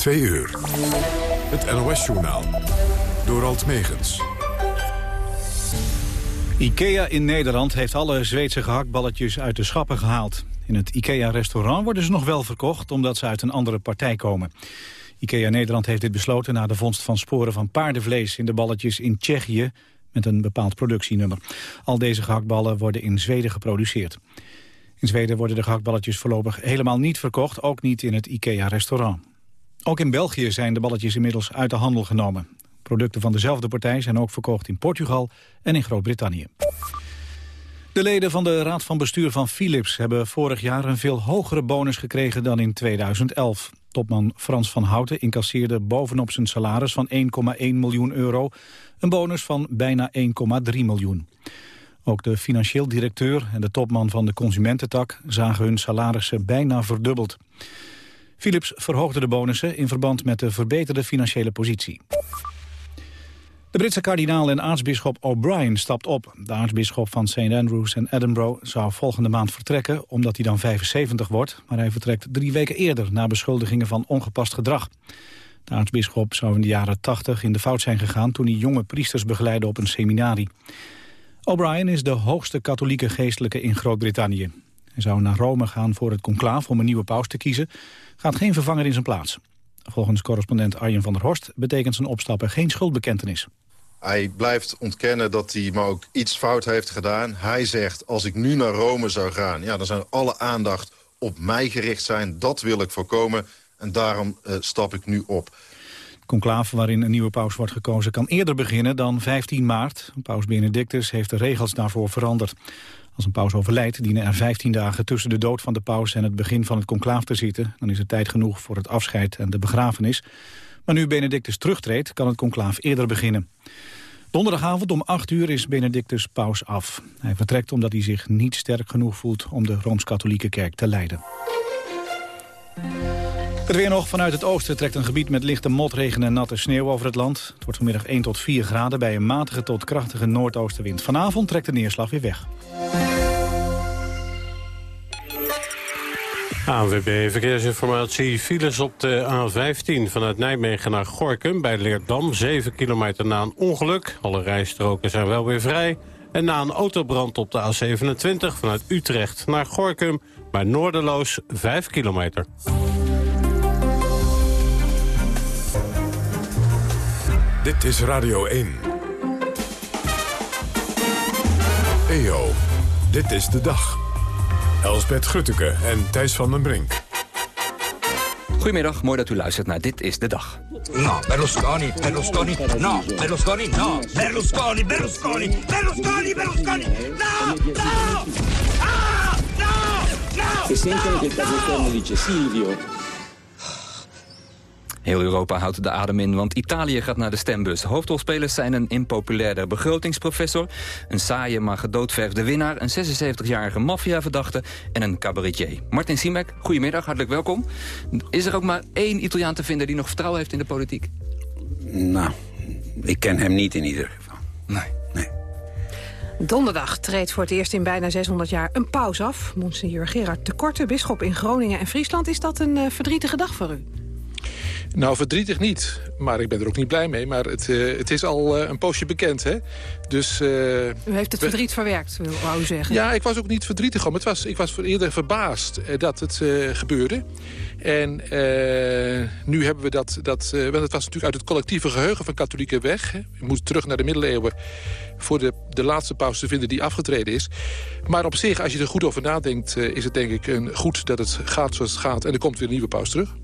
Twee uur. Het NOS-journaal. Door Alt Megens. IKEA in Nederland heeft alle Zweedse gehaktballetjes uit de schappen gehaald. In het IKEA-restaurant worden ze nog wel verkocht... omdat ze uit een andere partij komen. IKEA Nederland heeft dit besloten na de vondst van sporen van paardenvlees... in de balletjes in Tsjechië met een bepaald productienummer. Al deze gehaktballen worden in Zweden geproduceerd. In Zweden worden de gehaktballetjes voorlopig helemaal niet verkocht... ook niet in het IKEA-restaurant. Ook in België zijn de balletjes inmiddels uit de handel genomen. Producten van dezelfde partij zijn ook verkocht in Portugal en in Groot-Brittannië. De leden van de Raad van Bestuur van Philips hebben vorig jaar een veel hogere bonus gekregen dan in 2011. Topman Frans van Houten incasseerde bovenop zijn salaris van 1,1 miljoen euro een bonus van bijna 1,3 miljoen. Ook de financieel directeur en de topman van de consumententak zagen hun salarissen bijna verdubbeld. Philips verhoogde de bonussen in verband met de verbeterde financiële positie. De Britse kardinaal en aartsbisschop O'Brien stapt op. De aartsbisschop van St. Andrews en Edinburgh zou volgende maand vertrekken... omdat hij dan 75 wordt, maar hij vertrekt drie weken eerder... na beschuldigingen van ongepast gedrag. De aartsbisschop zou in de jaren 80 in de fout zijn gegaan... toen hij jonge priesters begeleidde op een seminarie. O'Brien is de hoogste katholieke geestelijke in Groot-Brittannië. Hij zou naar Rome gaan voor het conclaaf om een nieuwe paus te kiezen. Gaat geen vervanger in zijn plaats. Volgens correspondent Arjen van der Horst betekent zijn opstappen geen schuldbekentenis. Hij blijft ontkennen dat hij maar ook iets fout heeft gedaan. Hij zegt, als ik nu naar Rome zou gaan... Ja, dan zou alle aandacht op mij gericht zijn. Dat wil ik voorkomen. En daarom uh, stap ik nu op. Conclave waarin een nieuwe paus wordt gekozen... kan eerder beginnen dan 15 maart. Paus Benedictus heeft de regels daarvoor veranderd. Als een paus overlijdt, dienen er 15 dagen tussen de dood van de paus... en het begin van het conclaaf te zitten. Dan is het tijd genoeg voor het afscheid en de begrafenis. Maar nu Benedictus terugtreedt, kan het conclaaf eerder beginnen. Donderdagavond om 8 uur is Benedictus paus af. Hij vertrekt omdat hij zich niet sterk genoeg voelt om de Rooms-Katholieke Kerk te leiden. Het weer nog. Vanuit het oosten trekt een gebied met lichte motregen en natte sneeuw over het land. Het wordt vanmiddag 1 tot 4 graden bij een matige tot krachtige noordoostenwind. Vanavond trekt de neerslag weer weg. ANWB Verkeersinformatie. Files op de A15 vanuit Nijmegen naar Gorkum bij Leerdam. 7 kilometer na een ongeluk. Alle rijstroken zijn wel weer vrij. En na een autobrand op de A27 vanuit Utrecht naar Gorkum... bij Noorderloos 5 kilometer. Dit is Radio 1. EO, dit is de dag. Elsbeth Grutteke en Thijs van den Brink. Goedemiddag, mooi dat u luistert naar Dit is de Dag. No, Berlusconi, Berlusconi, no, Berlusconi, no, Berlusconi, Berlusconi, Berlusconi, Berlusconi, no, no, ah, no, no, sentono che il Berlusconi dice Silvio, Heel Europa houdt de adem in, want Italië gaat naar de stembus. Hoofdrolspelers zijn een impopulaire begrotingsprofessor... een saaie maar gedoodverfde winnaar... een 76-jarige maffiaverdachte en een cabaretier. Martin Simek, goedemiddag, hartelijk welkom. Is er ook maar één Italiaan te vinden die nog vertrouwen heeft in de politiek? Nou, ik ken hem niet in ieder geval. Nee. Nee. Donderdag treedt voor het eerst in bijna 600 jaar een paus af. Monsignor Gerard de Korte, bisschop in Groningen en Friesland. Is dat een uh, verdrietige dag voor u? Nou, verdrietig niet. Maar ik ben er ook niet blij mee. Maar het, uh, het is al uh, een poosje bekend, hè. Dus, uh, u heeft het verdriet verwerkt, wou u zeggen. Ja, ik was ook niet verdrietig om. Het was, ik was eerder verbaasd dat het gebeurde. En nu hebben we dat... dat want het was natuurlijk uit het collectieve geheugen van katholieken weg. Hè. We moeten terug naar de middeleeuwen voor de, de laatste paus te vinden die afgetreden is. Maar op zich, als je er goed over nadenkt... is het denk ik een, goed dat het gaat zoals het gaat. En er komt weer een nieuwe paus terug.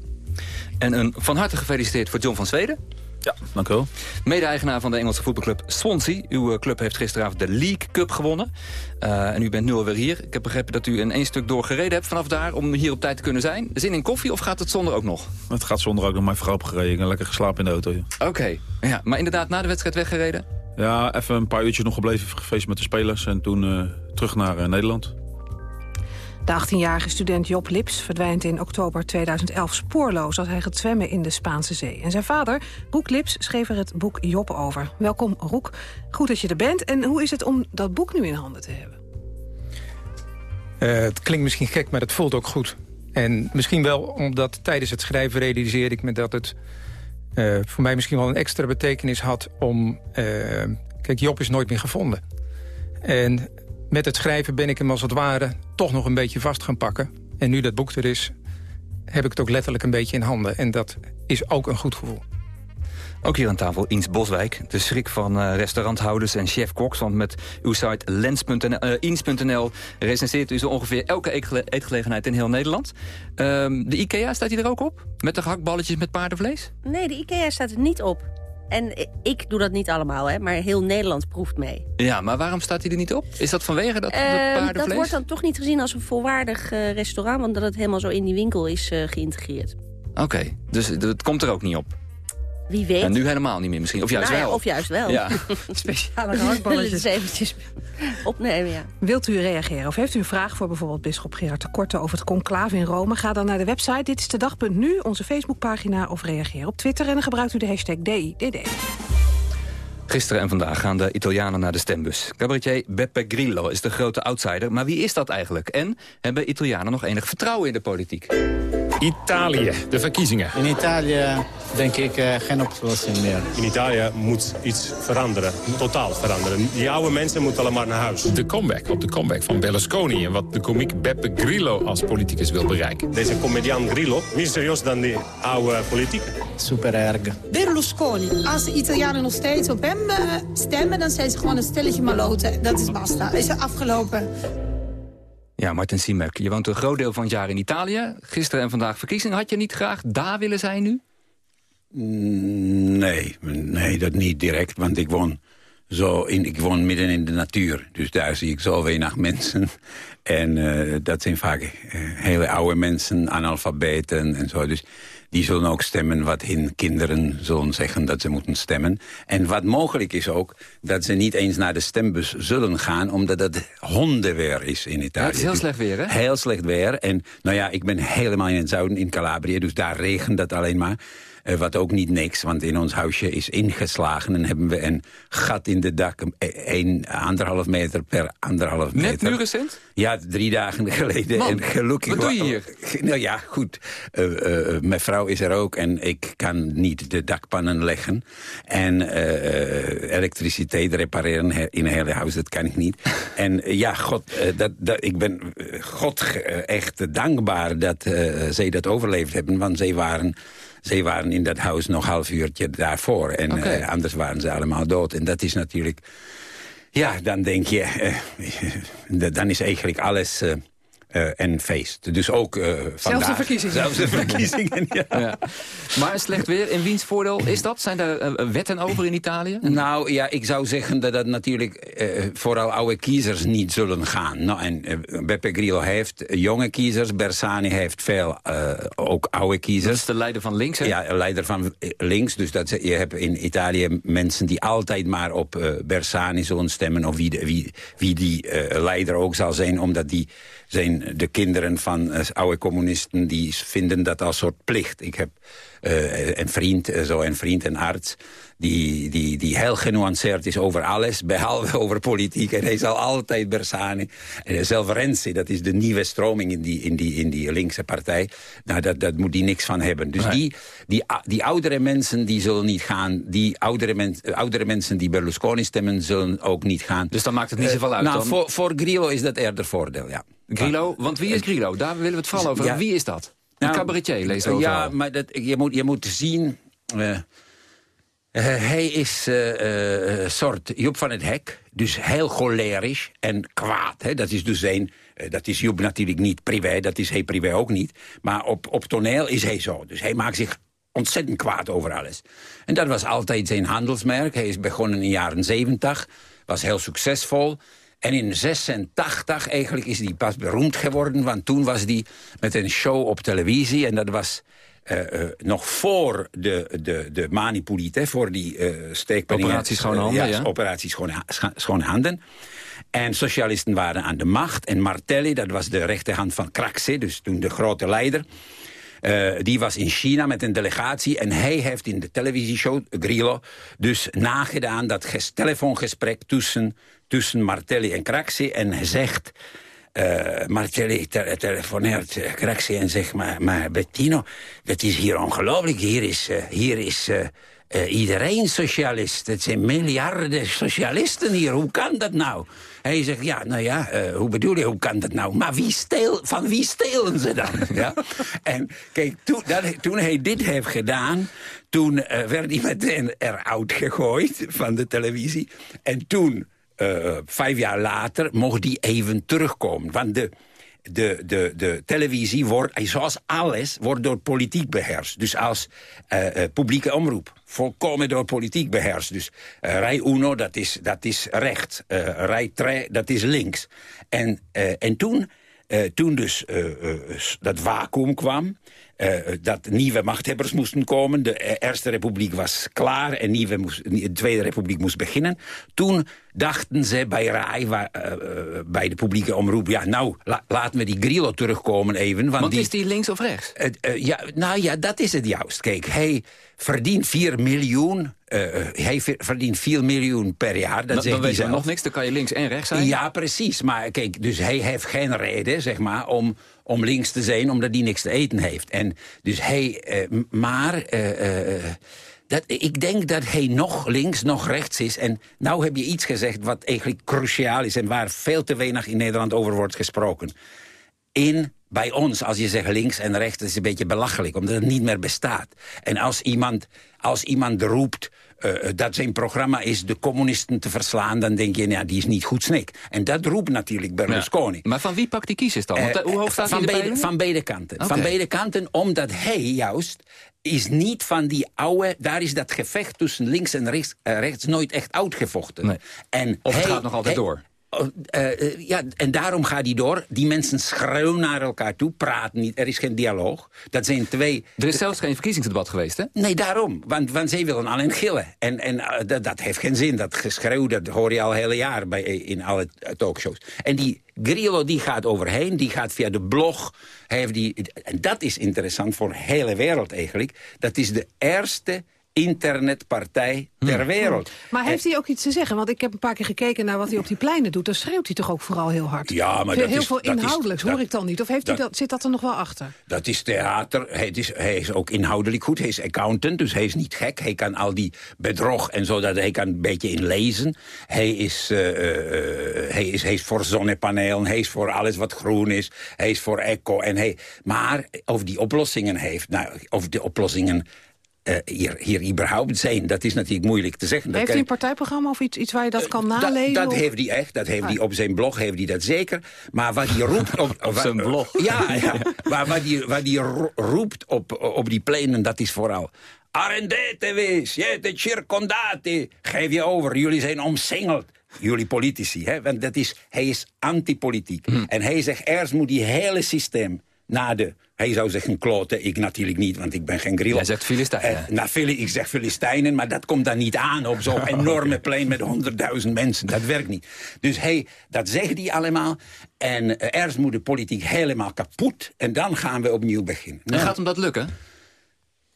En een van harte gefeliciteerd voor John van Zweden. Ja, dank u wel. Mede-eigenaar van de Engelse voetbalclub Swansea. Uw club heeft gisteravond de League Cup gewonnen. Uh, en u bent nu alweer hier. Ik heb begrepen dat u een één stuk doorgereden hebt vanaf daar... om hier op tijd te kunnen zijn. Zin in koffie of gaat het zonder ook nog? Het gaat zonder ook nog maar voorop gereden. en lekker geslapen in de auto. Oké, okay. ja, maar inderdaad na de wedstrijd weggereden? Ja, even een paar uurtjes nog gebleven, gefeest met de spelers... en toen uh, terug naar uh, Nederland. De 18-jarige student Job Lips verdwijnt in oktober 2011 spoorloos... als hij gaat zwemmen in de Spaanse zee. En zijn vader, Roek Lips, schreef er het boek Job over. Welkom, Roek. Goed dat je er bent. En hoe is het om dat boek nu in handen te hebben? Uh, het klinkt misschien gek, maar het voelt ook goed. En misschien wel omdat tijdens het schrijven realiseerde ik me dat het... Uh, voor mij misschien wel een extra betekenis had om... Uh, kijk, Job is nooit meer gevonden. En met het schrijven ben ik hem als het ware toch nog een beetje vast gaan pakken. En nu dat boek er is, heb ik het ook letterlijk een beetje in handen. En dat is ook een goed gevoel. Ook hier aan tafel Ins Boswijk, de schrik van uh, restauranthouders en chef-koks. Want met uw site lens.nl, uh, ins.nl recenseert u zo ongeveer elke eetgelegenheid in heel Nederland. Uh, de IKEA, staat hij er ook op? Met de gehaktballetjes met paardenvlees? Nee, de IKEA staat er niet op. En ik doe dat niet allemaal, hè, maar heel Nederland proeft mee. Ja, maar waarom staat hij er niet op? Is dat vanwege dat, uh, paardenvlees? Dat wordt dan toch niet gezien als een volwaardig uh, restaurant... want dat het helemaal zo in die winkel is uh, geïntegreerd. Oké, dus het komt er ook niet op? Wie weet. En nu helemaal niet meer misschien. Of juist nou ja, wel. Of juist wel. Ja. Speciale gehaktballetjes. eventjes opnemen, ja. Wilt u reageren of heeft u een vraag voor bijvoorbeeld Bisschop Gerard de Korte over het conclave in Rome? Ga dan naar de website Dit is de dag.nu, onze Facebookpagina of reageer op Twitter. En dan gebruikt u de hashtag DIDD. Gisteren en vandaag gaan de Italianen naar de stembus. Cabaretier Beppe Grillo is de grote outsider. Maar wie is dat eigenlijk? En hebben Italianen nog enig vertrouwen in de politiek? Italië, de verkiezingen. In Italië denk ik uh, geen oplossing meer. In Italië moet iets veranderen, totaal veranderen. Die oude mensen moeten allemaal naar huis. De comeback op de comeback van Berlusconi... en wat de komiek Beppe Grillo als politicus wil bereiken. Deze comedian Grillo, meer serieus dan die oude politiek. Super erg. Berlusconi, als de Italianen nog steeds op hem stemmen... dan zijn ze gewoon een stelletje maloten. Dat is basta, is er afgelopen. Ja, Martin Simek, je woont een groot deel van het jaar in Italië. Gisteren en vandaag verkiezingen. Had je niet graag daar willen zijn nu? Nee, nee, dat niet direct, want ik woon, zo in, ik woon midden in de natuur. Dus daar zie ik zo weinig mensen. En uh, dat zijn vaak uh, hele oude mensen, analfabeten en zo. Dus die zullen ook stemmen wat hun kinderen zullen zeggen dat ze moeten stemmen. En wat mogelijk is ook, dat ze niet eens naar de stembus zullen gaan... omdat het hondenweer is in Italië. Ja, het is heel slecht weer, hè? Heel slecht weer. En nou ja, ik ben helemaal in het zuiden, in Calabria, dus daar regent dat alleen maar. Uh, wat ook niet niks, want in ons huisje is ingeslagen... en hebben we een gat in de dak, een, anderhalf meter per anderhalf meter. Net nu recent? Ja, drie dagen geleden. Man, en gelukkig wat doe je hier? Nou ja, goed. Uh, uh, mijn vrouw is er ook en ik kan niet de dakpannen leggen. En elektriciteit repareren in een hele huis, dat kan ik niet. en ja, God, dat, dat, ik ben God echt dankbaar dat zij dat overleefd hebben. Want zij waren zij waren in dat huis nog een half uurtje daarvoor. En okay. uh, anders waren ze allemaal dood. En dat is natuurlijk... Ja, dan denk je... Uh, dan is eigenlijk alles... Uh, uh, en feest. Dus ook uh, vandaag. Zelfs de verkiezingen. Zelfs de verkiezingen, ja. ja. Maar slecht weer, in wiens voordeel is dat? Zijn er uh, wetten over in Italië? Nou ja, ik zou zeggen dat dat natuurlijk vooral oude kiezers niet zullen gaan. Nou, en Beppe Grillo heeft jonge kiezers, Bersani heeft veel ook oude kiezers. Dat is de leider van links, hè? Ja, leider van links. Dus dat, je hebt in Italië mensen die altijd maar op Bersani zullen stemmen... of wie, de, wie, wie die leider ook zal zijn, omdat die zijn de kinderen van uh, oude communisten... die vinden dat als soort plicht. Ik heb uh, een vriend, uh, zo een vriend, een arts... Die, die, die heel genuanceerd is over alles, behalve over politiek. En hij zal altijd Bersani. En zelf Renzi, dat is de nieuwe stroming in die, in die, in die linkse partij. Nou, dat, dat moet die niks van hebben. Dus die, die, die oudere mensen die zullen niet gaan. Die oudere, men, oudere mensen die Berlusconi stemmen, zullen ook niet gaan. Dus dan maakt het niet zoveel uit nou, dan? Voor, voor Grillo is dat eerder voordeel, ja. Grillo, want wie is Grillo? Daar willen we het vooral over. Ja. Wie is dat? Een nou, cabaretier, lees over. Ja, maar dat, je, moet, je moet zien... Uh, hij is een uh, soort Job van het Hek. Dus heel cholerisch en kwaad. Hè? Dat is dus zijn... dat is Job natuurlijk niet privé, dat is hij privé ook niet. Maar op, op toneel is hij zo. Dus hij maakt zich ontzettend kwaad over alles. En dat was altijd zijn handelsmerk. Hij is begonnen in de jaren 70, was heel succesvol... En in 86 eigenlijk is hij pas beroemd geworden... want toen was hij met een show op televisie... en dat was uh, uh, nog voor de, de, de manipoliet, voor die uh, steekpenningen... Operatie Schone Handen, ja. ja. Operatie Schone, Schone Handen. En socialisten waren aan de macht. En Martelli, dat was de rechterhand van Craxi, dus toen de grote leider... Uh, die was in China met een delegatie en hij heeft in de televisieshow, Grillo, dus nagedaan dat telefoongesprek tussen, tussen Martelli en Craxi. En hij zegt, eh, Martelli te telefoneert uh, Craxi en zegt... Maar, Bettino, dat is hier ongelooflijk. Hier is, uh, hier is iedereen socialist. Het zijn miljarden socialisten hier. Hoe kan dat nou? Hij zegt, ja, nou ja, hoe bedoel je, hoe kan dat nou? Maar wie steel, van wie stelen ze dan? ja? En kijk, toen, dat, toen hij dit heeft gedaan... toen werd hij meteen eruit gegooid van de televisie. En toen uh, vijf jaar later mocht die even terugkomen. Want de, de, de, de televisie wordt, zoals alles, wordt door politiek beheerst. Dus als uh, uh, publieke omroep. Volkomen door politiek beheerst. Dus rij uno, dat is, dat is rechts. rij 3, dat is links. En, en toen, toen dus dat vacuüm kwam... Uh, dat nieuwe machthebbers moesten komen. De Eerste Republiek was klaar en nieuwe moest, de Tweede Republiek moest beginnen. Toen dachten ze bij RAI, waar, uh, bij de publieke omroep... ja, nou, la, laten we die Grillo terugkomen even. Want, want die, is die links of rechts? ja, nou ja, dat is het juist. Kijk, hij verdient 4 miljoen... hij verdient 4 miljoen per jaar. Dat dan dan weet je nog niks, dan kan je links en rechts zijn. Ja, precies. Maar kijk, dus hij heeft geen reden, zeg maar, om om links te zijn, omdat hij niks te eten heeft. En dus hij, uh, maar... Uh, dat, ik denk dat hij nog links, nog rechts is. En nou heb je iets gezegd wat eigenlijk cruciaal is... en waar veel te weinig in Nederland over wordt gesproken. In, bij ons, als je zegt links en rechts, is een beetje belachelijk... omdat het niet meer bestaat. En als iemand, als iemand roept... Uh, dat zijn programma is de communisten te verslaan... dan denk je, ja, die is niet goed snik. En dat roept natuurlijk Berlusconi. Ja. Maar van wie pakt die kiezers dan? Want, uh, hoe hoog staat van, beide, van beide kanten. Okay. Van beide kanten, omdat hij juist is niet van die oude... Daar is dat gevecht tussen links en rechts, uh, rechts nooit echt uitgevochten. Nee. En of het gaat nog altijd hij, door. Uh, ja, en daarom gaat die door. Die mensen schreeuwen naar elkaar toe, praten niet. Er is geen dialoog. Dat zijn twee... Er is zelfs geen verkiezingsdebat geweest, hè? Nee, daarom. Want, want zij willen alleen gillen. En, en dat, dat, heeft geen zin. Dat geschreeuw, dat hoor je al hele jaar bij, in alle talkshows. En die Grillo, die gaat overheen. Die gaat via de blog. Heeft die, en dat is interessant voor de hele wereld eigenlijk. Dat is de eerste internetpartij ter wereld. Maar heeft hij ook iets te zeggen? Want ik heb een paar keer gekeken naar wat hij op die pleinen doet. Dan schreeuwt hij toch ook vooral heel hard? Ja, maar heel dat heel is, veel dat inhoudelijks is, hoor ik dan niet. Of heeft dat, hij dat, zit dat er nog wel achter? Dat is theater. Hij is, hij is ook inhoudelijk goed. Hij is accountant, dus hij is niet gek. Hij kan al die bedrog en zo, dat hij kan een beetje inlezen. Hij is, uh, uh, hij is, hij is voor zonnepanelen, hij is voor alles wat groen is. Hij is voor eco. En hij, maar of die oplossingen heeft, nou, of de oplossingen uh, hier, hier überhaupt zijn. Dat is natuurlijk moeilijk te zeggen. heeft dat hij een partijprogramma of iets, iets waar je dat kan uh, nalezen? Dat, dat of? heeft hij echt. Dat heeft ah. hij op zijn blog heeft hij dat zeker. Maar wat hij roept... Op, op zijn blog? Ja, ja. maar wat hij, wat hij roept op, op die pleinen, dat is vooral... Arrendete siete circondati. Geef je over, jullie zijn omsingeld. Jullie politici, hè? want dat is, hij is antipolitiek. Hmm. En hij zegt, eerst moet die hele systeem naar de... Hij zou zeggen kloten, ik natuurlijk niet, want ik ben geen grill. Hij zegt Filistijnen. Uh, nou, ik zeg Filistijnen, maar dat komt dan niet aan op zo'n enorme plein met honderdduizend mensen. Dat werkt niet. Dus hij, dat zegt hij allemaal. En uh, eerst moet de politiek helemaal kapot en dan gaan we opnieuw beginnen. En gaat hem dat lukken?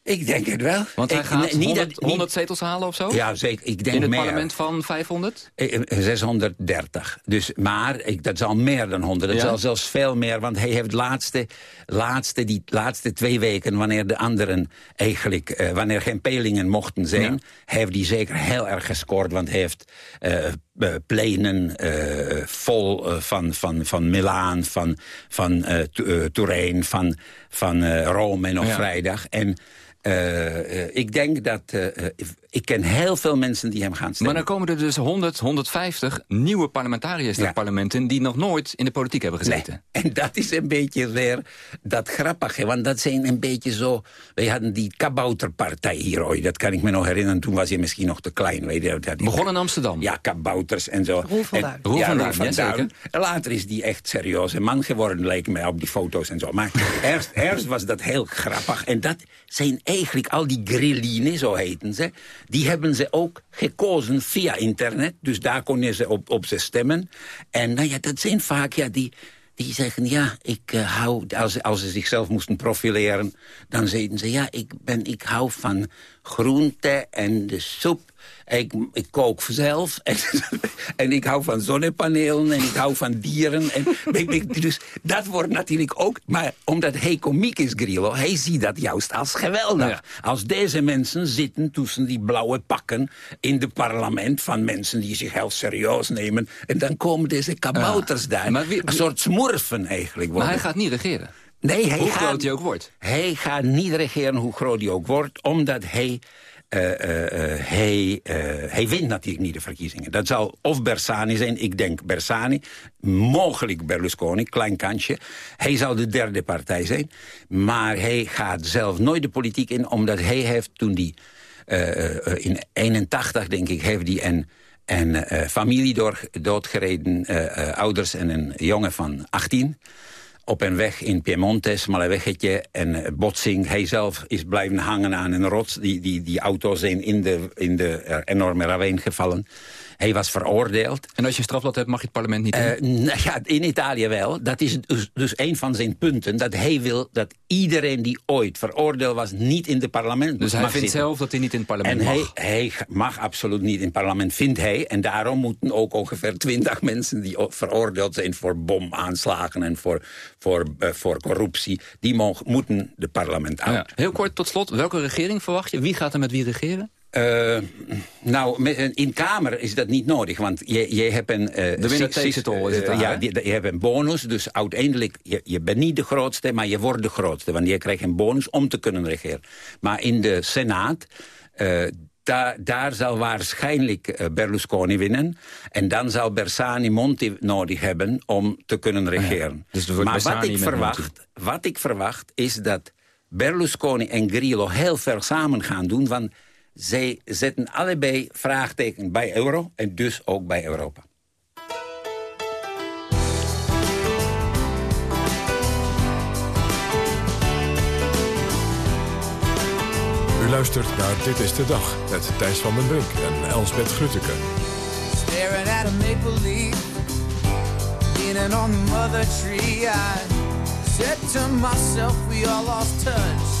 Ik denk het wel. Want hij ik, gaat niet 100, dat- 100 zetels halen of zo? Ja, zeker. Ik denk In het meer. parlement van 500? Eh, eh, 630. Dus, maar ik, dat is al meer dan 100. Dat Ja? is al zelfs veel meer. Want hij heeft laatste, laatste, die laatste twee weken... wanneer de anderen eigenlijk... eh, wanneer geen peilingen mochten zijn... heeft hij zeker heel erg gescoord. Want hij heeft eh, eh, pleinen eh, vol eh, van, van, van Milaan... van, van Tu- Turijn, van, van Rome en op Ja. vrijdag. En... eh, eh, ik denk dat... eh, ik ken heel veel mensen die hem gaan Maar stemmen. dan komen er dus 100, 150 nieuwe parlementariërs naar Ja. het parlementen... die nog nooit in de politiek hebben gezeten. Nee. En dat is een beetje weer dat grappige. Want dat zijn een beetje zo... Wij hadden die kabouterpartij hier ooit. Dat kan ik me nog herinneren. Toen was je misschien nog te klein. Weet je, dat die- Begon in Amsterdam. Ja, kabouters en zo. Roel van Duin. Roel ja, van van Duin. Later is die echt serieus een man geworden, leek mij op die foto's en zo. Maar eerst, eerst was dat heel grappig. En dat zijn eigenlijk al die grillinen, zo heten ze. Die hebben ze ook gekozen via internet. Dus daar kon je ze op, op ze stemmen. En nou ja, dat zijn vaak ja, die die zeggen, ja, ik uh, hou... Als, als ze zichzelf moesten profileren, dan zeiden ze... ja, ik, ben, ik hou van groente en de soep ik, ik kook zelf. En, en, ik hou van zonnepanelen. En ik hou van dieren. En, dus dat wordt natuurlijk ook... Maar omdat hij komiek is, Grillo... hij ziet dat juist als geweldig. Als deze mensen zitten tussen die blauwe pakken... in het parlement van mensen die zich heel serieus nemen... en dan komen deze kabouters daar. Wie, Een soort smurfen eigenlijk worden. Maar hij gaat niet regeren. Nee, hij hoe gaat, groot hij ook wordt. Hij gaat niet regeren hoe groot hij ook wordt... omdat hij uh, uh, hij, hij wint natuurlijk niet de verkiezingen. Dat zal of Bersani zijn, ik denk Bersani, mogelijk Berlusconi, klein kansje. Hij zal de derde partij zijn, maar hij gaat zelf nooit de politiek in... omdat hij heeft toen die, in 81 denk ik, heeft hij een, een familie door, doodgereden... ouders en een jongen van 18 op een weg in Piemonte, smalle weggetje en botsing. Hij zelf is blijven hangen aan een rots. Die, die, die auto's zijn in de, in de enorme ravijn gevallen. Hij was veroordeeld. En als je strafblad hebt, mag je het parlement niet in? Uh, ja, in Italië wel. Dat is dus, dus een van zijn punten. Dat hij wil dat iedereen die ooit veroordeeld was... niet in het parlement Dus hij vindt zitten. zelf dat hij niet in het parlement en mag? Hij, hij mag absoluut niet in het parlement, vindt hij. En daarom moeten ook ongeveer twintig mensen... die veroordeeld zijn voor bomaanslagen en voor, voor, uh, voor corruptie... die mogen, moeten de parlement uit. Ja. Heel kort tot slot, welke regering verwacht je? Wie gaat er met wie regeren? Uh, nou, met, in Kamer is dat niet nodig, want je, je hebt een... Uh, de all, is het uh, Ja, je hebt een bonus, dus uiteindelijk... Je, je bent niet de grootste, maar je wordt de grootste. Want je krijgt een bonus om te kunnen regeren. Maar in de Senaat... Da, daar zal waarschijnlijk Berlusconi winnen. En dan zal Bersani Monti nodig hebben om te kunnen regeren. Ja, dus maar wat ik, verwacht, wat ik verwacht is dat Berlusconi en Grillo heel ver samen gaan doen... Want zij zetten allebei vraagteken bij euro en dus ook bij Europa. U luistert naar Dit is de Dag met Thijs van den Brink en Elsbeth Grutteke. Staring at a maple leaf, leaning on the mother tree, I said to myself we all lost touch.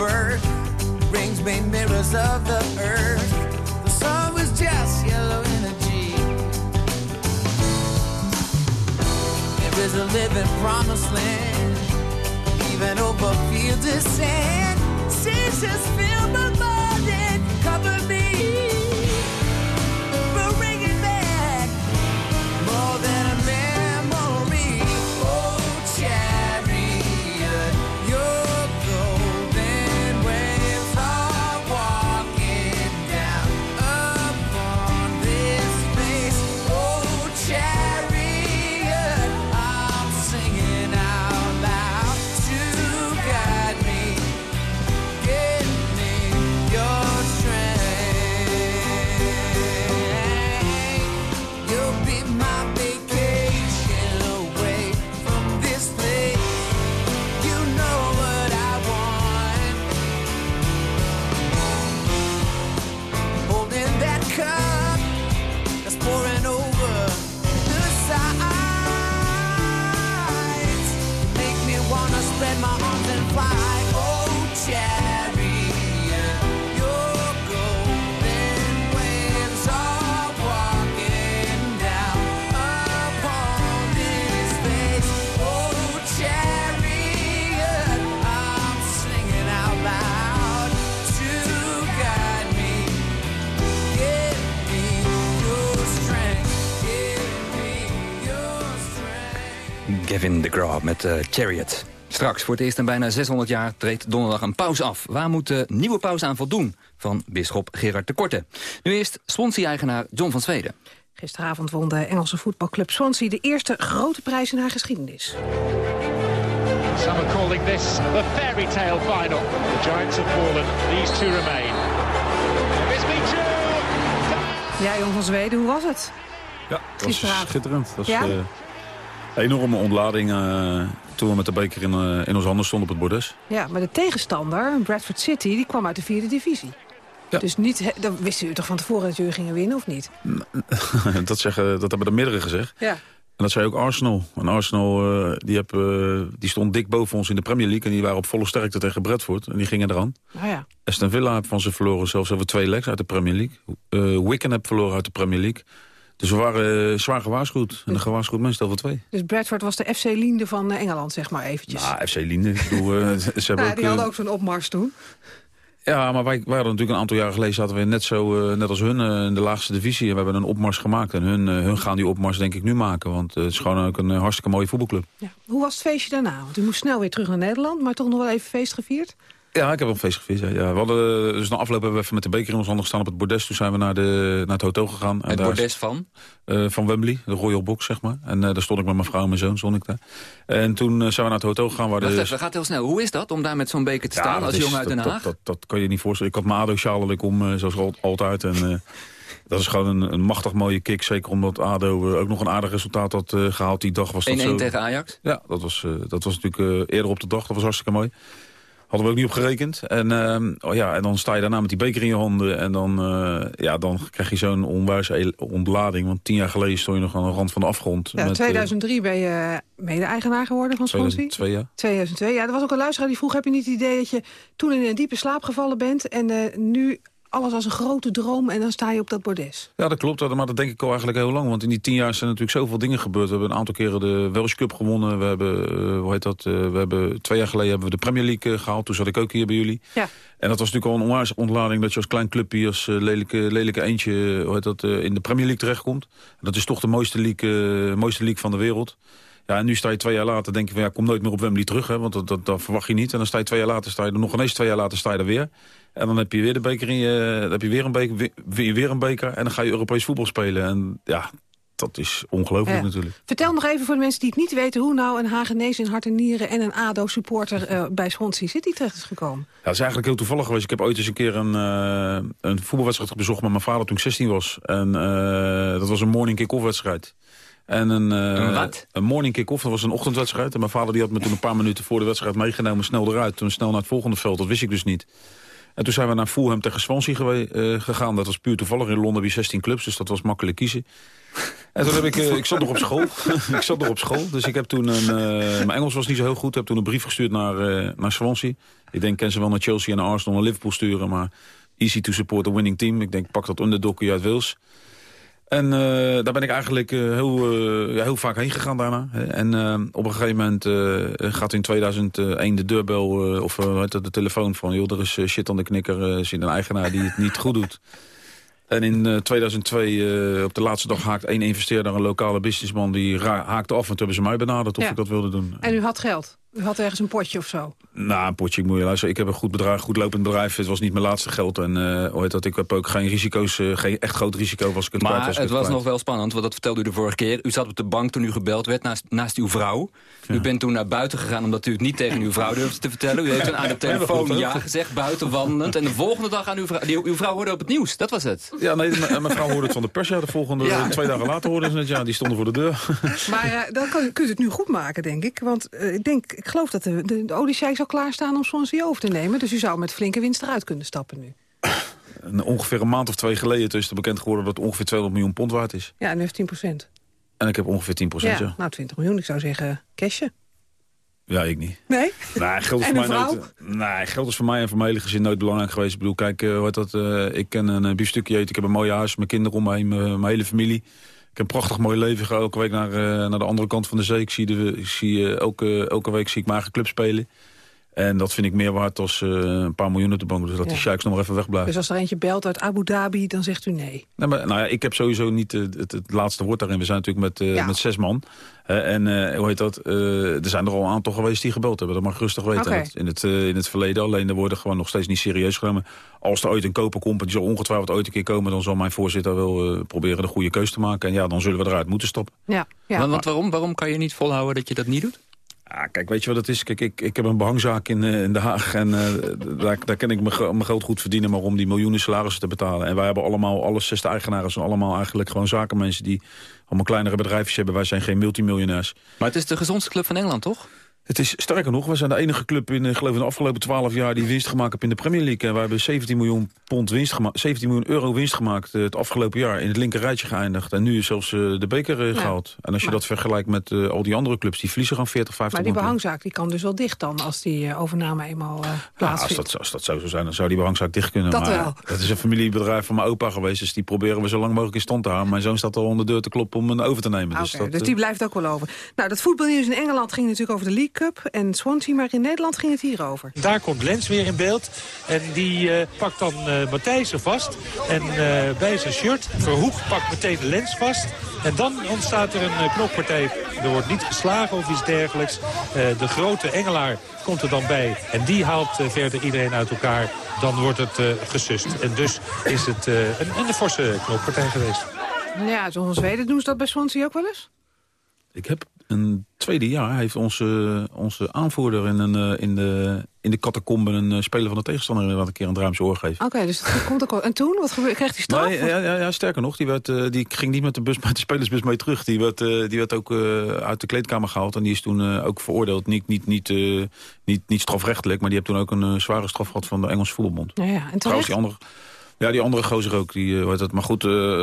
rebirth, rings made mirrors of the earth. The sun was just yellow energy. There is a living promised land, even over fields of sand. Seasons fill my Met uh, Chariot. Straks, voor het eerst in bijna 600 jaar, treedt donderdag een pauze af. Waar moet de nieuwe pauze aan voldoen? Van bisschop Gerard de Korte. Nu eerst Swansea-eigenaar John van Zweden. Gisteravond won de Engelse voetbalclub Swansea de eerste grote prijs in haar geschiedenis. Some are calling this the fairy tale final. The Giants have fallen, these two remain. Ja, Jon van Zweden, hoe was het? Ja, het was schitterend. Het was ja? uh, een enorme ontlading uh, toen we met de beker in, uh, in onze handen stonden op het bordes. Ja, maar de tegenstander, Bradford City, die kwam uit de vierde divisie. Ja. Dus niet, dan wisten u toch van tevoren dat jullie gingen winnen, of niet? dat, zeggen, dat hebben er meerdere gezegd. Ja. En dat zei ook Arsenal. En Arsenal uh, die, heb, uh, die stond dik boven ons in de Premier League. En die waren op volle sterkte tegen Bradford. En die gingen eraan. Oh ja. Aston Villa heeft van ze verloren. Zelfs over twee legs uit de Premier League. Uh, Wigan heeft verloren uit de Premier League. Dus we waren zwaar gewaarschuwd. En de gewaarschuwd mensen over twee. Dus Bradford was de FC Liende van Engeland, zeg maar eventjes. Nou, FC Liende. Ik bedoel, ze hebben nou, ook, die hadden ook zo'n opmars toen. Ja, maar wij, wij hadden natuurlijk een aantal jaren geleden... zaten we net, zo, uh, net als hun in de laagste divisie. En we hebben een opmars gemaakt. En hun, hun gaan die opmars denk ik nu maken. Want het is gewoon ook een hartstikke mooie voetbalclub. Ja. Hoe was het feestje daarna? Want u moest snel weer terug naar Nederland... maar toch nog wel even feest gevierd? Ja, ik heb een feest gevierd. Ja. We hadden, dus na afloop hebben we even met de beker in ons handen gestaan op het bordes. Toen zijn we naar, de, naar het hotel gegaan. Het bordes van? Uh, van Wembley, de Royal Box, zeg maar. En uh, daar stond ik met mijn vrouw en mijn zoon, stond ik daar. En toen zijn we naar het hotel gegaan. Waar Wacht de... even, gaat heel snel. Hoe is dat om daar met zo'n beker te staan als is, jongen uit Den Haag? Dat, dat, dat, kan je niet voorstellen. Ik had mijn ADO-sjaal om, zoals altijd. En dat is gewoon een, een, machtig mooie kick. Zeker omdat ADO ook nog een aardig resultaat had gehaald. Die dag was dat 1-1 zo... tegen Ajax? Ja, dat was, dat was natuurlijk eerder op de dag. Dat was hartstikke mooi. Hadden we ook niet op gerekend. En, uh, oh ja, en dan sta je daarna met die beker in je handen. En dan, uh, ja, dan krijg je zo'n onwijze ontlading. Want tien jaar geleden stond je nog aan de rand van de afgrond. Ja, met, 2003 ben je mede-eigenaar geworden van Swansea. 2002, ja. 2002, ja. Er was ook een luisteraar die vroeg... heb je niet het idee dat je toen in een diepe slaap gevallen bent... en uh, nu alles als een grote droom en dan sta je op dat bordes. Ja, dat klopt. Maar dat denk ik al eigenlijk heel lang. Want in die tien jaar zijn natuurlijk zoveel dingen gebeurd. We hebben een aantal keren de Welsh Cup gewonnen. We hebben, uh, hoe heet dat? Uh, we hebben, twee jaar geleden hebben we de Premier League uh, gehaald. Toen zat ik ook hier bij jullie. Ja. En dat was natuurlijk al een onwijs ontlading dat je als klein clubje, als lelijke, lelijke eentje, hoe heet dat, in de Premier League terechtkomt. En dat is toch de mooiste league, mooiste league van de wereld. Ja, en nu sta je twee jaar later, denk je van ja, kom nooit meer op Wembley terug. Hè, want dat, dat, dat verwacht je niet. En dan sta je twee jaar later, sta je er nog ineens twee jaar later, sta je er weer. En dan heb je weer de beker in je, dan heb je weer een beker, weer, weer een beker. En dan ga je Europees voetbal spelen. En ja, dat is ongelooflijk ja. natuurlijk. Vertel nog even voor de mensen die het niet weten... hoe nou een Hagenees in hart en nieren en een ADO-supporter uh, bij Swansea City terecht is gekomen. Ja, dat is eigenlijk heel toevallig geweest. Ik heb ooit eens een keer een, uh, een voetbalwedstrijd bezocht met mijn vader toen ik 16 was. En uh, dat was een morning kick-off wedstrijd. En een, een, wat? een morning kick-off, dat was een ochtendwedstrijd. En mijn vader die had me toen een paar minuten voor de wedstrijd meegenomen... snel eruit, toen snel naar het volgende veld. Dat wist ik dus niet. En toen zijn we naar Fulham tegen Swansea uh, gegaan. Dat was puur toevallig. In Londen wie 16 clubs, dus dat was makkelijk kiezen. En toen heb ik, uh, ik zat nog op school. ik zat nog op school, dus ik heb toen een... Uh, mijn Engels was niet zo heel goed. Ik heb toen een brief gestuurd naar, naar Swansea. Ik denk, ken ze wel naar Chelsea en naar Arsenal en Liverpool sturen. Maar easy to support a winning team. Ik denk, pak dat underdogje uit Wales. En uh, daar ben ik eigenlijk uh, heel, uh, ja, heel vaak heen gegaan daarna. En op een gegeven moment gaat in 2001 de deurbel, of de telefoon van... joh, er is shit aan de knikker, er zit een eigenaar die het niet goed doet. En in 2002, op de laatste dag, haakt één investeerder, een lokale businessman... die haakte af en toen hebben ze mij benaderd of ja. ik dat wilde doen. En u had geld? U had ergens een potje of zo? Nou, een potje, ik moet je luisteren. Ik heb een goed bedrijf, goed lopend bedrijf. Het was niet mijn laatste geld. En uh, hoe heet dat, ik heb ook geen risico's, uh, geen echt groot risico als ik het maar kwijt was. het was nog wel spannend, want dat vertelde u de vorige keer. U zat op de bank toen u gebeld werd naast, naast uw vrouw. Ja. U bent toen naar buiten gegaan omdat u het niet tegen uw vrouw durfde te vertellen. U heeft toen aan de telefoon ja gezegd, buiten wandelend. En de volgende dag aan uw vrouw, die, uw vrouw hoorde op het nieuws. Dat was het. Ja, nee, mijn vrouw hoorde het van de pers. Ja, de volgende, ja. twee dagen later hoorde ze het. Ja, die stonden voor de deur. Maar uh, dan kan, kunt u het nu goed maken, denk ik. Want ik denk, ik geloof dat de, de de Odyssee zal klaarstaan om Swansea over te nemen. Dus u zou met flinke winst eruit kunnen stappen nu. Ongeveer een maand of twee geleden is het bekend geworden... dat het ongeveer 200 miljoen pond waard is. Ja, en u heeft 10 procent. En ik heb ongeveer 10 procent, ja, ja. Nou, 20 miljoen. Ik zou zeggen, cashje. Ja, ik niet. Nee? Nee, geld is, voor mij nooit, nee, geld is voor mij en voor mijn hele gezin nooit belangrijk geweest. Ik bedoel, kijk, uh, wat dat, uh, ik ken een uh, biefstukje eten. Ik heb een mooi huis, mijn kinderen om me heen, mijn hele familie. Ik heb een prachtig mooi leven. Ga elke week naar, uh, naar de andere kant van de zee. Ik zie, de, ik zie uh, elke, elke week zie ik mijn club spelen. En dat vind ik meer waard als een paar miljoen op de bank. Dus dat Ja. die sheiks nog maar even wegblijven. Dus als er eentje belt uit Abu Dhabi, dan zegt u nee. Nee, maar, nou ja, ik heb sowieso niet eh, het, het laatste woord daarin. We zijn natuurlijk met, eh, Ja. met zes man. Eh, en eh, hoe heet dat? Eh, er zijn er al een aantal geweest die gebeld hebben. Dat mag ik rustig weten. In, het, eh, in het verleden. Alleen er worden gewoon nog steeds niet serieus genomen. Als er ooit een koper komt, en die zal ongetwijfeld ooit een keer komen... dan zal mijn voorzitter wel eh, proberen de goede keus te maken. En ja, dan zullen we eruit moeten stappen. Ja, ja. Want, want waarom? Waarom kan je niet volhouden dat je dat niet doet? Ja, kijk, weet je wat het is? Kijk, ik, ik heb een behangzaak in, eh, in Den Haag. En eh, daar, daar kan ik mijn ge- mijn geld goed verdienen... maar om die miljoenen salarissen te betalen. En wij hebben allemaal, alle zes eigenaren... zijn allemaal eigenlijk gewoon zakenmensen... die allemaal kleinere bedrijfjes hebben. Wij zijn geen multimiljonairs. Maar het is de gezondste club van Engeland, toch? Het is sterker nog, we zijn de enige club in, eh, geloof ik, in de afgelopen 12 jaar die winst gemaakt heeft in de Premier League. En wij hebben 17 miljoen pond winst gemaakt, 17 miljoen euro winst gemaakt eh, het afgelopen jaar in het linker rijtje geëindigd. En nu is zelfs eh, de beker eh, gehaald. En als je maar- dat vergelijkt met al die andere clubs, die verliezen gewoon 40, 50 Maar die miljoen. behangzaak die kan dus wel dicht dan... als die overname eenmaal eh Ja, als, plaatsvindt. dat, als dat zo zou zijn, dan zou die behangzaak dicht kunnen. Dat maar wel. Het is een familiebedrijf van mijn opa geweest, dus die proberen we zo lang mogelijk in stand te houden. Mijn zoon staat al onder de deur te kloppen om een over te nemen. Dus dat, dus die blijft ook wel over. Nou, dat voetbalnieuws in Engeland ging natuurlijk over de League Cup en Swansea, maar in Nederland ging het hierover. Daar komt Lens weer in beeld. En die eh, pakt dan eh Matthijssen vast. En eh, bij zijn shirt, Verhoek pakt meteen Lens vast. En dan ontstaat er een knokpartij. Er wordt niet geslagen of iets dergelijks. Eh, de grote Engelaar komt er dan bij. En die haalt verder iedereen uit elkaar. Dan wordt het eh gesust. En dus is het eh, een, een forse knokpartij geweest. Ja, zoals Zweden doen ze dat bij Swansea ook wel eens? Ik heb een tweede jaar heeft onze, onze aanvoerder in, een, eh, in de, in de catacomben een eh, speler van de tegenstander inderdaad een keer een ruimse oor gegeven. Oké, dus dat komt ook wel. En toen, wat gebeurde? Krijgt hij straf? Nee, ja, ja, ja, sterker nog, die, werd, eh, die ging niet met de, bus, met de spelersbus mee terug. Die werd, die werd ook uit de kleedkamer gehaald. En die is toen ook veroordeeld. Niet, niet, niet, niet, niet strafrechtelijk, maar die heeft toen ook een zware straf gehad van de Engelse voetbalbond. Ja, ja. En Trouwens, die andere, ja, die andere gozer ook. Die, heet dat? Maar goed,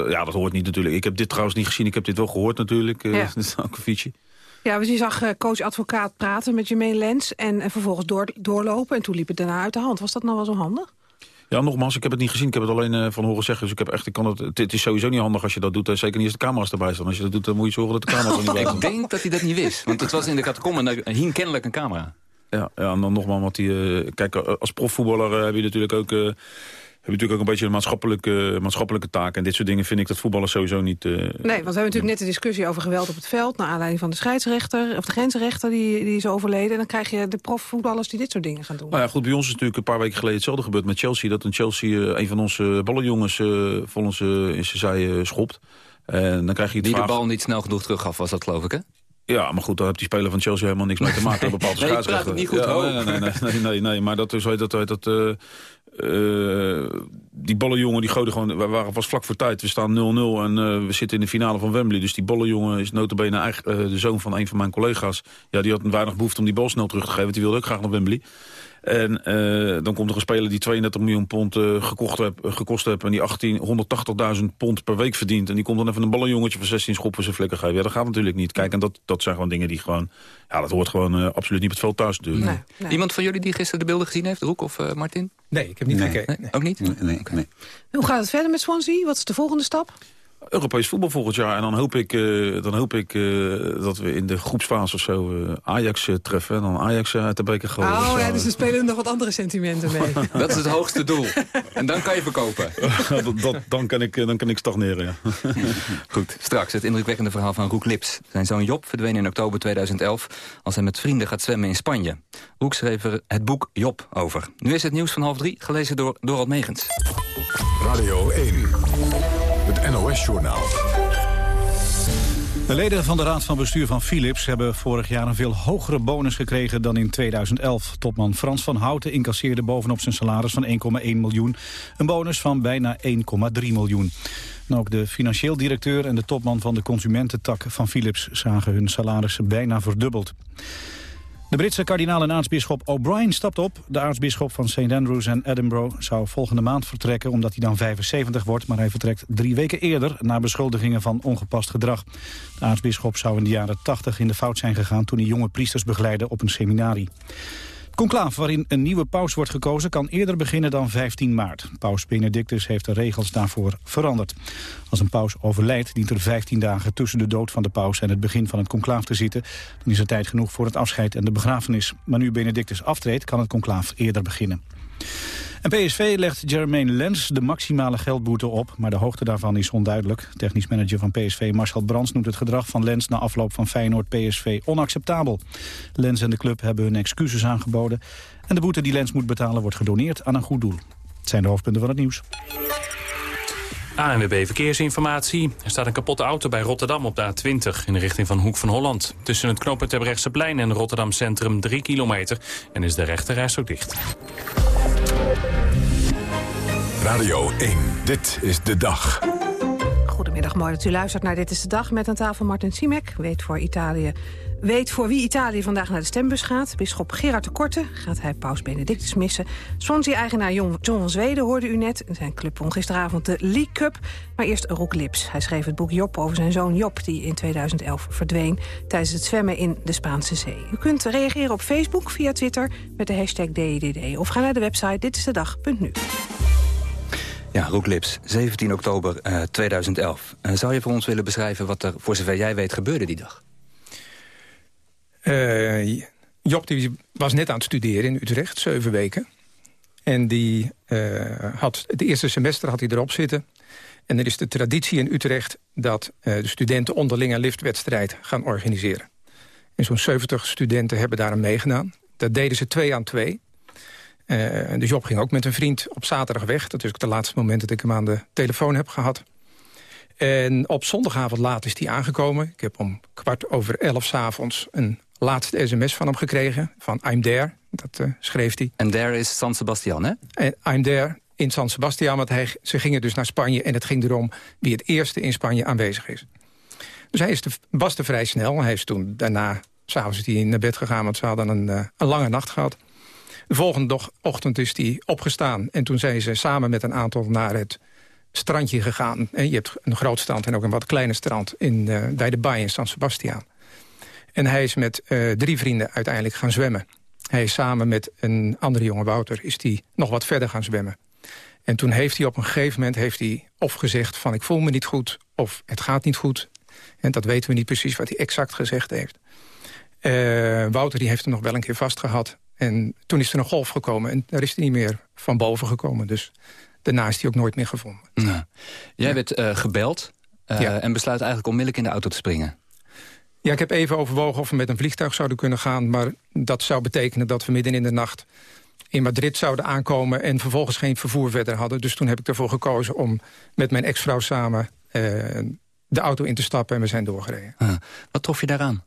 ja, dat hoort niet natuurlijk. Ik heb dit trouwens niet gezien. Ik heb dit wel gehoord natuurlijk. eh Ja. dit is ook een fietsje. Ja, dus je zag eh, coach-advocaat praten met Jermaine Lens en, en vervolgens door, doorlopen. En toen liep het daarna uit de hand. Was dat nou wel zo handig? Ja, nogmaals, ik heb het niet gezien. Ik heb het alleen eh, van horen zeggen. Dus ik heb echt, ik kan het, het, het is sowieso niet handig als je dat doet. zeker niet als de camera's erbij staan. Als je dat doet, dan moet je zorgen dat de camera's er niet bij Ik denk dat hij dat niet wist. Want het was in de catacombe en daar hing kennelijk een camera. Ja, ja, en dan nogmaals, want die, eh, kijk, als profvoetballer heb je natuurlijk ook... heb je natuurlijk ook een beetje een maatschappelijke, maatschappelijke taak. En dit soort dingen vind ik dat voetballers sowieso niet... eh, Nee, want we hebben natuurlijk net de discussie over geweld op het veld... naar aanleiding van de scheidsrechter, of de grensrechter die, die is overleden. En dan krijg je de profvoetballers die dit soort dingen gaan doen. Nou ja, goed, bij ons is natuurlijk een paar weken geleden hetzelfde gebeurd met Chelsea. Dat een Chelsea, eh, een van onze ballenjongens, eh vol ons eh, in zijn zij eh, schopt. En dan krijg je het Die de bal niet snel genoeg teruggaf, was dat geloof ik, hè? Ja, maar goed, daar heeft die speler van Chelsea helemaal niks mee te maken. Een bepaalde Nee, praat niet goed, Ja, nee, nee, nee, nee, nee, nee, maar dat is hoe dat, hoe dat eh, eh, die ballenjongen die gooide gewoon, we waren was vlak voor tijd. We staan 0-0 en eh, we zitten in de finale van Wembley. Dus die ballenjongen is notabene eigen, de zoon van een van mijn collega's. Ja, die had een weinig behoefte om die bal snel terug te geven. want Die wilde ook graag naar Wembley. En eh, dan komt er een speler die 32 miljoen pond eh, gekocht heb, eh, gekost heeft... en die 18 180.000 pond per week verdient. En die komt dan even een ballenjongetje van 16 schoppen zijn flikker geven. Ja, dat gaat natuurlijk niet. Kijk, en dat, dat zijn gewoon dingen die gewoon... Ja, dat hoort gewoon absoluut niet op het veld thuis natuurlijk. Iemand van jullie die gisteren de beelden gezien heeft? Roek of eh, Martin? Nee, ik heb niet gekeken. Nee, Ook niet? Nee, nee. Hoe gaat het verder met Swansea? Wat is de volgende stap? Europees voetbal volgend jaar. En dan hoop ik, eh, dan hoop ik eh, dat we in de groepsfase of zo eh, Ajax treffen. En dan Ajax uit de beker gooien. Oh Dat ja, dus er spelen nog wat andere sentimenten mee. Dat is het hoogste doel. En dan kan je verkopen. dat, dat, dan, kan ik, dan kan ik stagneren, ja. Goed, straks het indrukwekkende verhaal van Roek Lips. Zijn zoon Job verdween in oktober 2011 als hij met vrienden gaat zwemmen in Spanje. Roek schreef er het boek Job over. Nu is het nieuws van half drie, gelezen door Dorald Megens. Radio 1, het NOS-journaal. De leden van de Raad van Bestuur van Philips hebben vorig jaar een veel hogere bonus gekregen dan in 2011. Topman Frans van Houten incasseerde bovenop zijn salaris van 1,1 miljoen een bonus van bijna 1,3 miljoen. En ook de financieel directeur en de topman van de consumententak van Philips zagen hun salarissen bijna verdubbeld. De Britse kardinaal en aartsbisschop O'Brien stapt op. De aartsbisschop van St. Andrews en Edinburgh zou volgende maand vertrekken... omdat hij dan 75 wordt, maar hij vertrekt drie weken eerder... na beschuldigingen van ongepast gedrag. De aartsbisschop zou in de jaren 80 in de fout zijn gegaan... toen hij jonge priesters begeleidde op een seminarie. Conclaaf waarin een nieuwe paus wordt gekozen kan eerder beginnen dan 15 maart. Paus Benedictus heeft de regels daarvoor veranderd. Als een paus overlijdt dient er 15 dagen tussen de dood van de paus en het begin van het conclaaf te zitten. Dan is er tijd genoeg voor het afscheid en de begrafenis. Maar nu Benedictus aftreedt kan het conclaaf eerder beginnen. PSV legt Jermaine Lens de maximale geldboete op, maar de hoogte daarvan is onduidelijk. Technisch manager van PSV Marcel Brands noemt het gedrag van Lens na afloop van Feyenoord-PSV onacceptabel. Lens en de club hebben hun excuses aangeboden en de boete die Lens moet betalen wordt gedoneerd aan een goed doel. Het zijn de hoofdpunten van het nieuws. ANWB Verkeersinformatie. Er staat een kapotte auto bij Rotterdam op de A20 in de richting van Hoek van Holland. Tussen het knooppunt Terbrechtseplein en Rotterdam Centrum 3 kilometer en is de rechterreis ook dicht. Radio 1, dit is de dag. Goedemiddag, mooi dat u luistert naar Dit is de Dag... met aan tafel Martin Simek, weet voor Italië weet voor wie Italië vandaag naar de stembus gaat. Bisschop Gerard de Korte gaat hij paus Benedictus missen. Swansea-eigenaar John van Zweden hoorde u net. Zijn club won gisteravond de League Cup. Maar eerst Roek Lips. Hij schreef het boek Job over zijn zoon Job... die in 2011 verdween tijdens het zwemmen in de Spaanse Zee. U kunt reageren op Facebook via Twitter met de hashtag DIDD... of ga naar de website ditistedag.nu. Ja, Roek Lips, 17 oktober uh, 2011. Uh, zou je voor ons willen beschrijven wat er, voor zover jij weet, gebeurde die dag? Uh, Job die was net aan het studeren in Utrecht, zeven weken. En die had, het eerste semester had hij erop zitten. En er is de traditie in Utrecht dat de studenten onderling een liftwedstrijd gaan organiseren. En zo'n 70 studenten hebben daar aan meegedaan. Dat deden ze twee aan twee. Uh, dus Job ging ook met een vriend op zaterdag weg. Dat is ook het laatste moment dat ik hem aan de telefoon heb gehad. En op zondagavond laat is hij aangekomen. Ik heb om kwart over elf s'avonds een laatste sms van hem gekregen. Van I'm there, dat uh, schreef hij. En there is San Sebastian, hè? En I'm there in San Sebastian, want hij, ze gingen dus naar Spanje... en het ging erom wie het eerste in Spanje aanwezig is. Dus hij is de, was er vrij snel. Hij is toen daarna, s'avonds naar bed gegaan... want ze hadden een, uh, een lange nacht gehad. De volgende ochtend is hij opgestaan. En toen zijn ze samen met een aantal naar het strandje gegaan. Je hebt een groot strand en ook een wat kleiner strand... In, uh, bij de baai in San Sebastian. En hij is met uh, drie vrienden uiteindelijk gaan zwemmen. Hij is samen met een andere jonge Wouter is die nog wat verder gaan zwemmen. En toen heeft hij op een gegeven moment heeft hij of gezegd van ik voel me niet goed... of het gaat niet goed. En dat weten we niet precies wat hij exact gezegd heeft. Uh, Wouter die heeft hem nog wel een keer vastgehad. En toen is er een golf gekomen en daar is hij niet meer van boven gekomen. Dus daarna is hij ook nooit meer gevonden. Nou, jij ja. werd uh, gebeld uh, ja. en besluit eigenlijk onmiddellijk in de auto te springen. Ja, ik heb even overwogen of we met een vliegtuig zouden kunnen gaan. Maar dat zou betekenen dat we midden in de nacht in Madrid zouden aankomen... en vervolgens geen vervoer verder hadden. Dus toen heb ik ervoor gekozen om met mijn ex-vrouw samen... Uh, de auto in te stappen en we zijn doorgereden. Ah, wat trof je daaraan?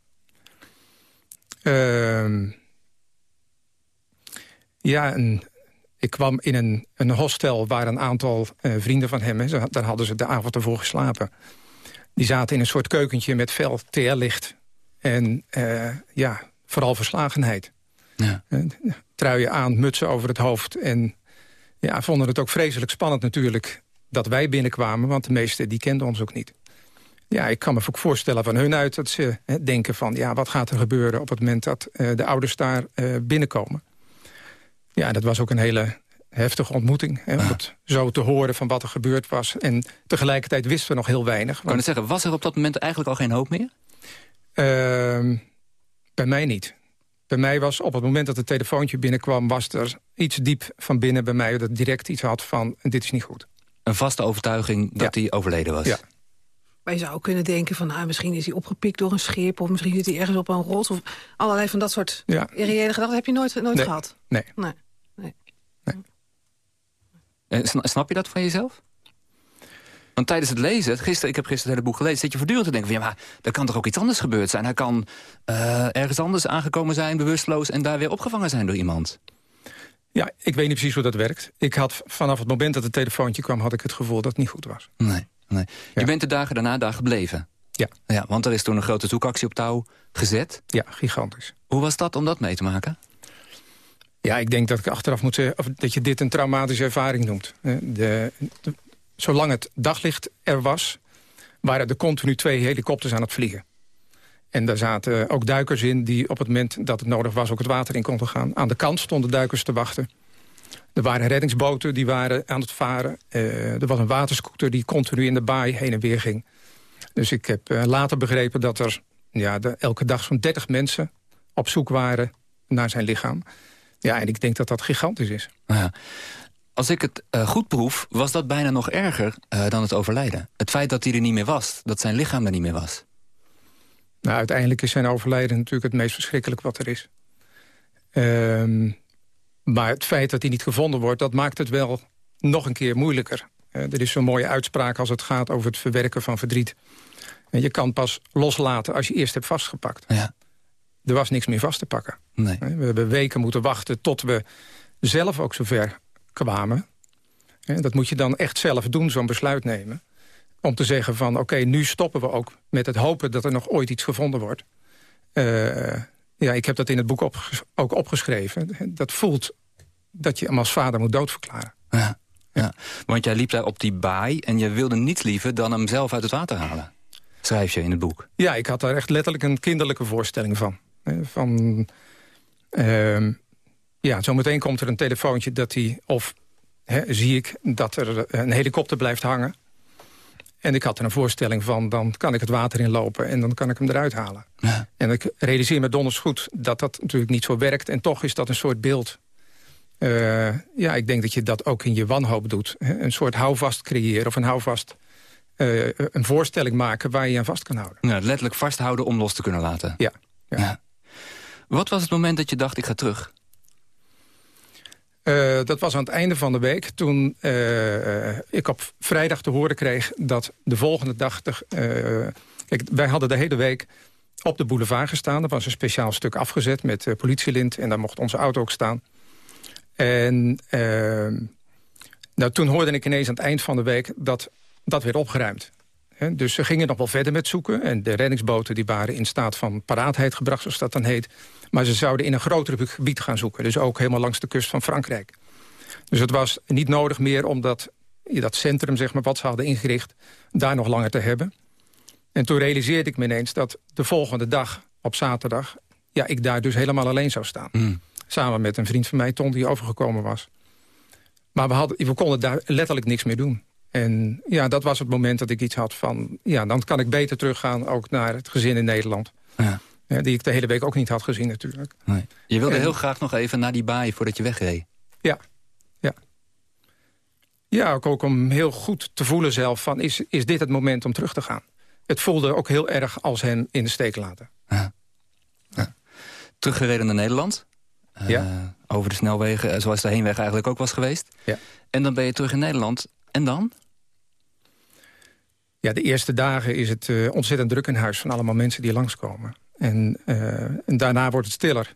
Uh, ja, een, ik kwam in een, een hostel waar een aantal uh, vrienden van hem... He, daar hadden ze de avond ervoor geslapen... Die zaten in een soort keukentje met fel TL-licht. En uh, ja, vooral verslagenheid. Ja. Uh, truien aan, mutsen over het hoofd. En ja, vonden het ook vreselijk spannend natuurlijk dat wij binnenkwamen. Want de meesten die kenden ons ook niet. Ja, ik kan me ook voorstellen van hun uit dat ze denken van... ja, wat gaat er gebeuren op het moment dat de ouders daar binnenkomen. Ja, dat was ook een hele heftige ontmoeting. Hè, om het zo te horen van wat er gebeurd was. En tegelijkertijd wisten we nog heel weinig. Want... Kan zeggen, was er op dat moment eigenlijk al geen hoop meer? Uh, bij mij niet. Bij mij was op het moment dat het telefoontje binnenkwam... was er iets diep van binnen bij mij dat direct iets had van... dit is niet goed. Een vaste overtuiging dat ja. hij overleden was? Ja. Maar je zou kunnen denken van nou, misschien is hij opgepikt door een schip... of misschien zit hij ergens op een rots of allerlei van dat soort ja. irreële gedachten. heb je nooit, nooit nee. gehad? Nee. nee. nee. Snap je dat van jezelf? Want tijdens het lezen, gisteren, ik heb gisteren het hele boek gelezen... zit je voortdurend te denken van, ja, maar er kan toch ook iets anders gebeurd zijn? Hij kan uh, ergens anders aangekomen zijn, bewusteloos... en daar weer opgevangen zijn door iemand. Ja, ik weet niet precies hoe dat werkt. Ik had vanaf het moment dat het telefoontje kwam... had ik het gevoel dat het niet goed was. Nee, nee. Ja. Je bent de dagen daarna daar gebleven? Ja. ja. Want er is toen een grote zoekactie op touw gezet? Ja, gigantisch. Hoe was dat om dat mee te maken? Ja, ik denk dat ik achteraf moet zeggen... Of dat je dit een traumatische ervaring noemt. De, de, zolang het daglicht er was... waren er continu twee helikopters aan het vliegen. En daar zaten ook duikers in die op het moment dat het nodig was... ook het water in konden gaan. Aan de kant stonden duikers te wachten. Er waren reddingsboten die waren aan het varen. Uh, er was een waterscooter die continu in de baai heen en weer ging. Dus ik heb uh, later begrepen dat er ja, de, elke dag zo'n 30 mensen op zoek waren naar zijn lichaam. Ja, en ik denk dat dat gigantisch is. Ja. Als ik het uh, goed proef, was dat bijna nog erger dan het overlijden. Het feit dat hij er niet meer was, dat zijn lichaam er niet meer was. Nou, uiteindelijk is zijn overlijden natuurlijk het meest verschrikkelijk wat er is. Um, maar het feit dat hij niet gevonden wordt, dat maakt het wel nog een keer moeilijker. Uh, er is zo'n mooie uitspraak als het gaat over het verwerken van verdriet. En je kan pas loslaten als je eerst hebt vastgepakt. Ja. Er was niks meer vast te pakken. Nee. We hebben weken moeten wachten tot we zelf ook zover kwamen. Dat moet je dan echt zelf doen, zo'n besluit nemen. Om te zeggen van, oké, okay, nu stoppen we ook met het hopen... dat er nog ooit iets gevonden wordt. Uh, ja, ik heb dat in het boek ook opgeschreven. Dat voelt dat je hem als vader moet doodverklaren. Ja, ja, want jij liep daar op die baai... en je wilde niets liever dan hem zelf uit het water halen. Schrijf je in het boek. Ja, ik had daar echt letterlijk een kinderlijke voorstelling van. Van... Uh, ja, zometeen komt er een telefoontje dat hij... of hè, zie ik dat er een helikopter blijft hangen. En ik had er een voorstelling van, dan kan ik het water inlopen... en dan kan ik hem eruit halen. Ja. En ik realiseer me donders goed dat dat natuurlijk niet zo werkt. En toch is dat een soort beeld. Uh, ja, ik denk dat je dat ook in je wanhoop doet. Hè? Een soort houvast creëren of een houvast... Uh, een voorstelling maken waar je je aan vast kan houden. Ja, letterlijk vasthouden om los te kunnen laten. Ja. ja. ja. Wat was het moment dat je dacht, ik ga terug? Uh, dat was aan het einde van de week toen ik op vrijdag te horen kreeg... dat de volgende dag... Kijk, wij hadden de hele week op de boulevard gestaan. Er was een speciaal stuk afgezet met politielint... en daar mocht onze auto ook staan. En nou, toen hoorde ik ineens aan het eind van de week... dat dat werd opgeruimd. He, dus ze gingen nog wel verder met zoeken. En de reddingsboten die waren in staat van paraatheid gebracht, zoals dat dan heet. Maar ze zouden in een groter gebied gaan zoeken. Dus ook helemaal langs de kust van Frankrijk. Dus het was niet nodig meer om dat, dat centrum, zeg maar, wat ze hadden ingericht... daar nog langer te hebben. En toen realiseerde ik me ineens dat de volgende dag, op zaterdag... ja, ik daar dus helemaal alleen zou staan. Mm. Samen met een vriend van mij, Ton, die overgekomen was. Maar we, hadden, we konden daar letterlijk niks meer doen. En ja, dat was het moment dat ik iets had van... ja, dan kan ik beter teruggaan ook naar het gezin in Nederland. Ja. Ja, die ik de hele week ook niet had gezien natuurlijk. Nee. Je wilde en, heel graag nog even naar die baai voordat je wegreed. Ja, ja. Ja, ook, ook om heel goed te voelen zelf van... Is, is dit het moment om terug te gaan? Het voelde ook heel erg als hem in de steek laten. Ja. Ja. Teruggereden naar Nederland. Ja. Uh, over de snelwegen, zoals de heenweg eigenlijk ook was geweest. Ja. En dan ben je terug in Nederland. En dan? Ja, de eerste dagen is het uh, ontzettend druk in huis... van allemaal mensen die langskomen. En, uh, en daarna wordt het stiller.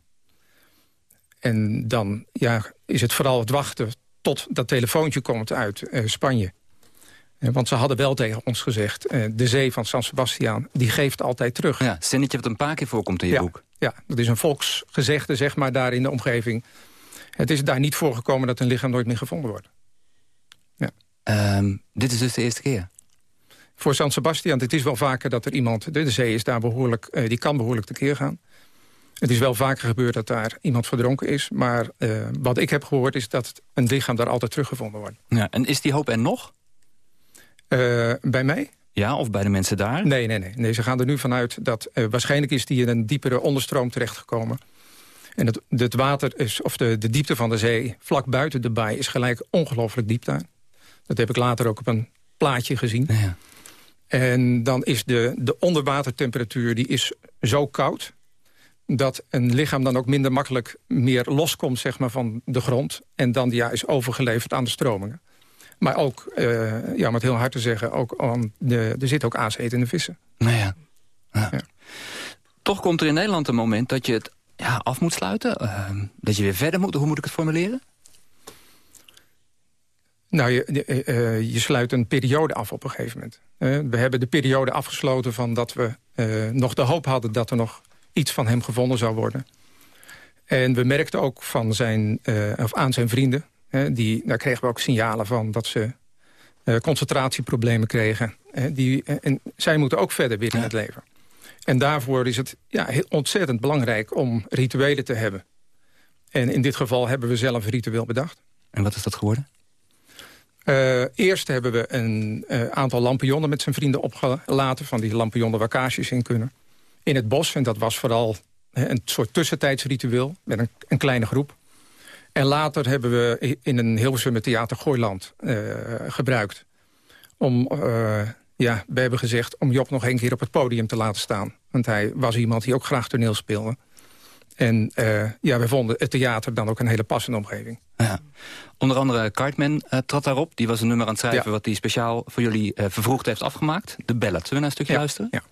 En dan ja, is het vooral het wachten tot dat telefoontje komt uit uh, Spanje. Want ze hadden wel tegen ons gezegd... de zee van San Sebastian, die geeft altijd terug. Ja, zinnetje wat een paar keer voorkomt in je ja, boek. Ja, dat is een volksgezegde, zeg maar, daar in de omgeving. Het is daar niet voorgekomen dat een lichaam nooit meer gevonden wordt. Ja. Um, dit is dus de eerste keer? voor San Sebastian. Het is wel vaker dat er iemand... De, zee is daar behoorlijk, uh, die kan behoorlijk tekeer gaan. Het is wel vaker gebeurd dat daar iemand verdronken is. Maar uh, wat ik heb gehoord is dat een lichaam daar altijd teruggevonden wordt. Ja, en is die hoop er nog? Uh, bij mij? Ja, of bij de mensen daar? Nee, nee, nee. nee ze gaan er nu vanuit dat... waarschijnlijk is die in een diepere onderstroom terechtgekomen. En het, het water is, of de, de diepte van de zee vlak buiten de baai... is gelijk ongelooflijk diep daar. Dat heb ik later ook op een plaatje gezien. Ja. En dan is de, de onderwatertemperatuur die is zo koud... dat een lichaam dan ook minder makkelijk meer loskomt zeg maar, van de grond... en dan ja, is overgeleverd aan de stromingen. Maar ook, uh, ja, om het heel hard te zeggen... Ook aan de, er zitten ook aasetende vissen. Nou ja. ja. ja. Toch komt er in Nederland een moment dat je het ja, af moet sluiten? Uh, dat je weer verder moet? Hoe moet ik het formuleren? Nou, je, uh, je sluit een periode af op een gegeven moment. Uh, we hebben de periode afgesloten van dat we nog de hoop hadden... dat er nog iets van hem gevonden zou worden. En we merkten ook van zijn, of aan zijn vrienden... die, daar kregen we ook signalen van dat ze concentratieproblemen kregen. die, en zij moeten ook verder weer in het leven. En daarvoor is het ja, heel ontzettend belangrijk om rituelen te hebben. En in dit geval hebben we zelf een ritueel bedacht. En wat is dat geworden? Uh, eerst hebben we een uh, aantal lampionnen met zijn vrienden opgelaten... van die lampionnen waar kaarsjes in kunnen. In het bos, en dat was vooral een soort tussentijdsritueel... met een, een, kleine groep. En later hebben we in een Hilversum theater Gooiland uh, gebruikt... om, ja, we hebben gezegd om Job nog een keer op het podium te laten staan. Want hij was iemand die ook graag toneel speelde. En uh, ja, we vonden het theater dan ook een hele passende omgeving. Ja. Onder andere Cartman uh, trad daarop. Die was een nummer aan het schrijven wat hij speciaal voor jullie uh, vervroegd heeft afgemaakt. De Ballad. Zullen we naar een stukje ja. luisteren? Ja.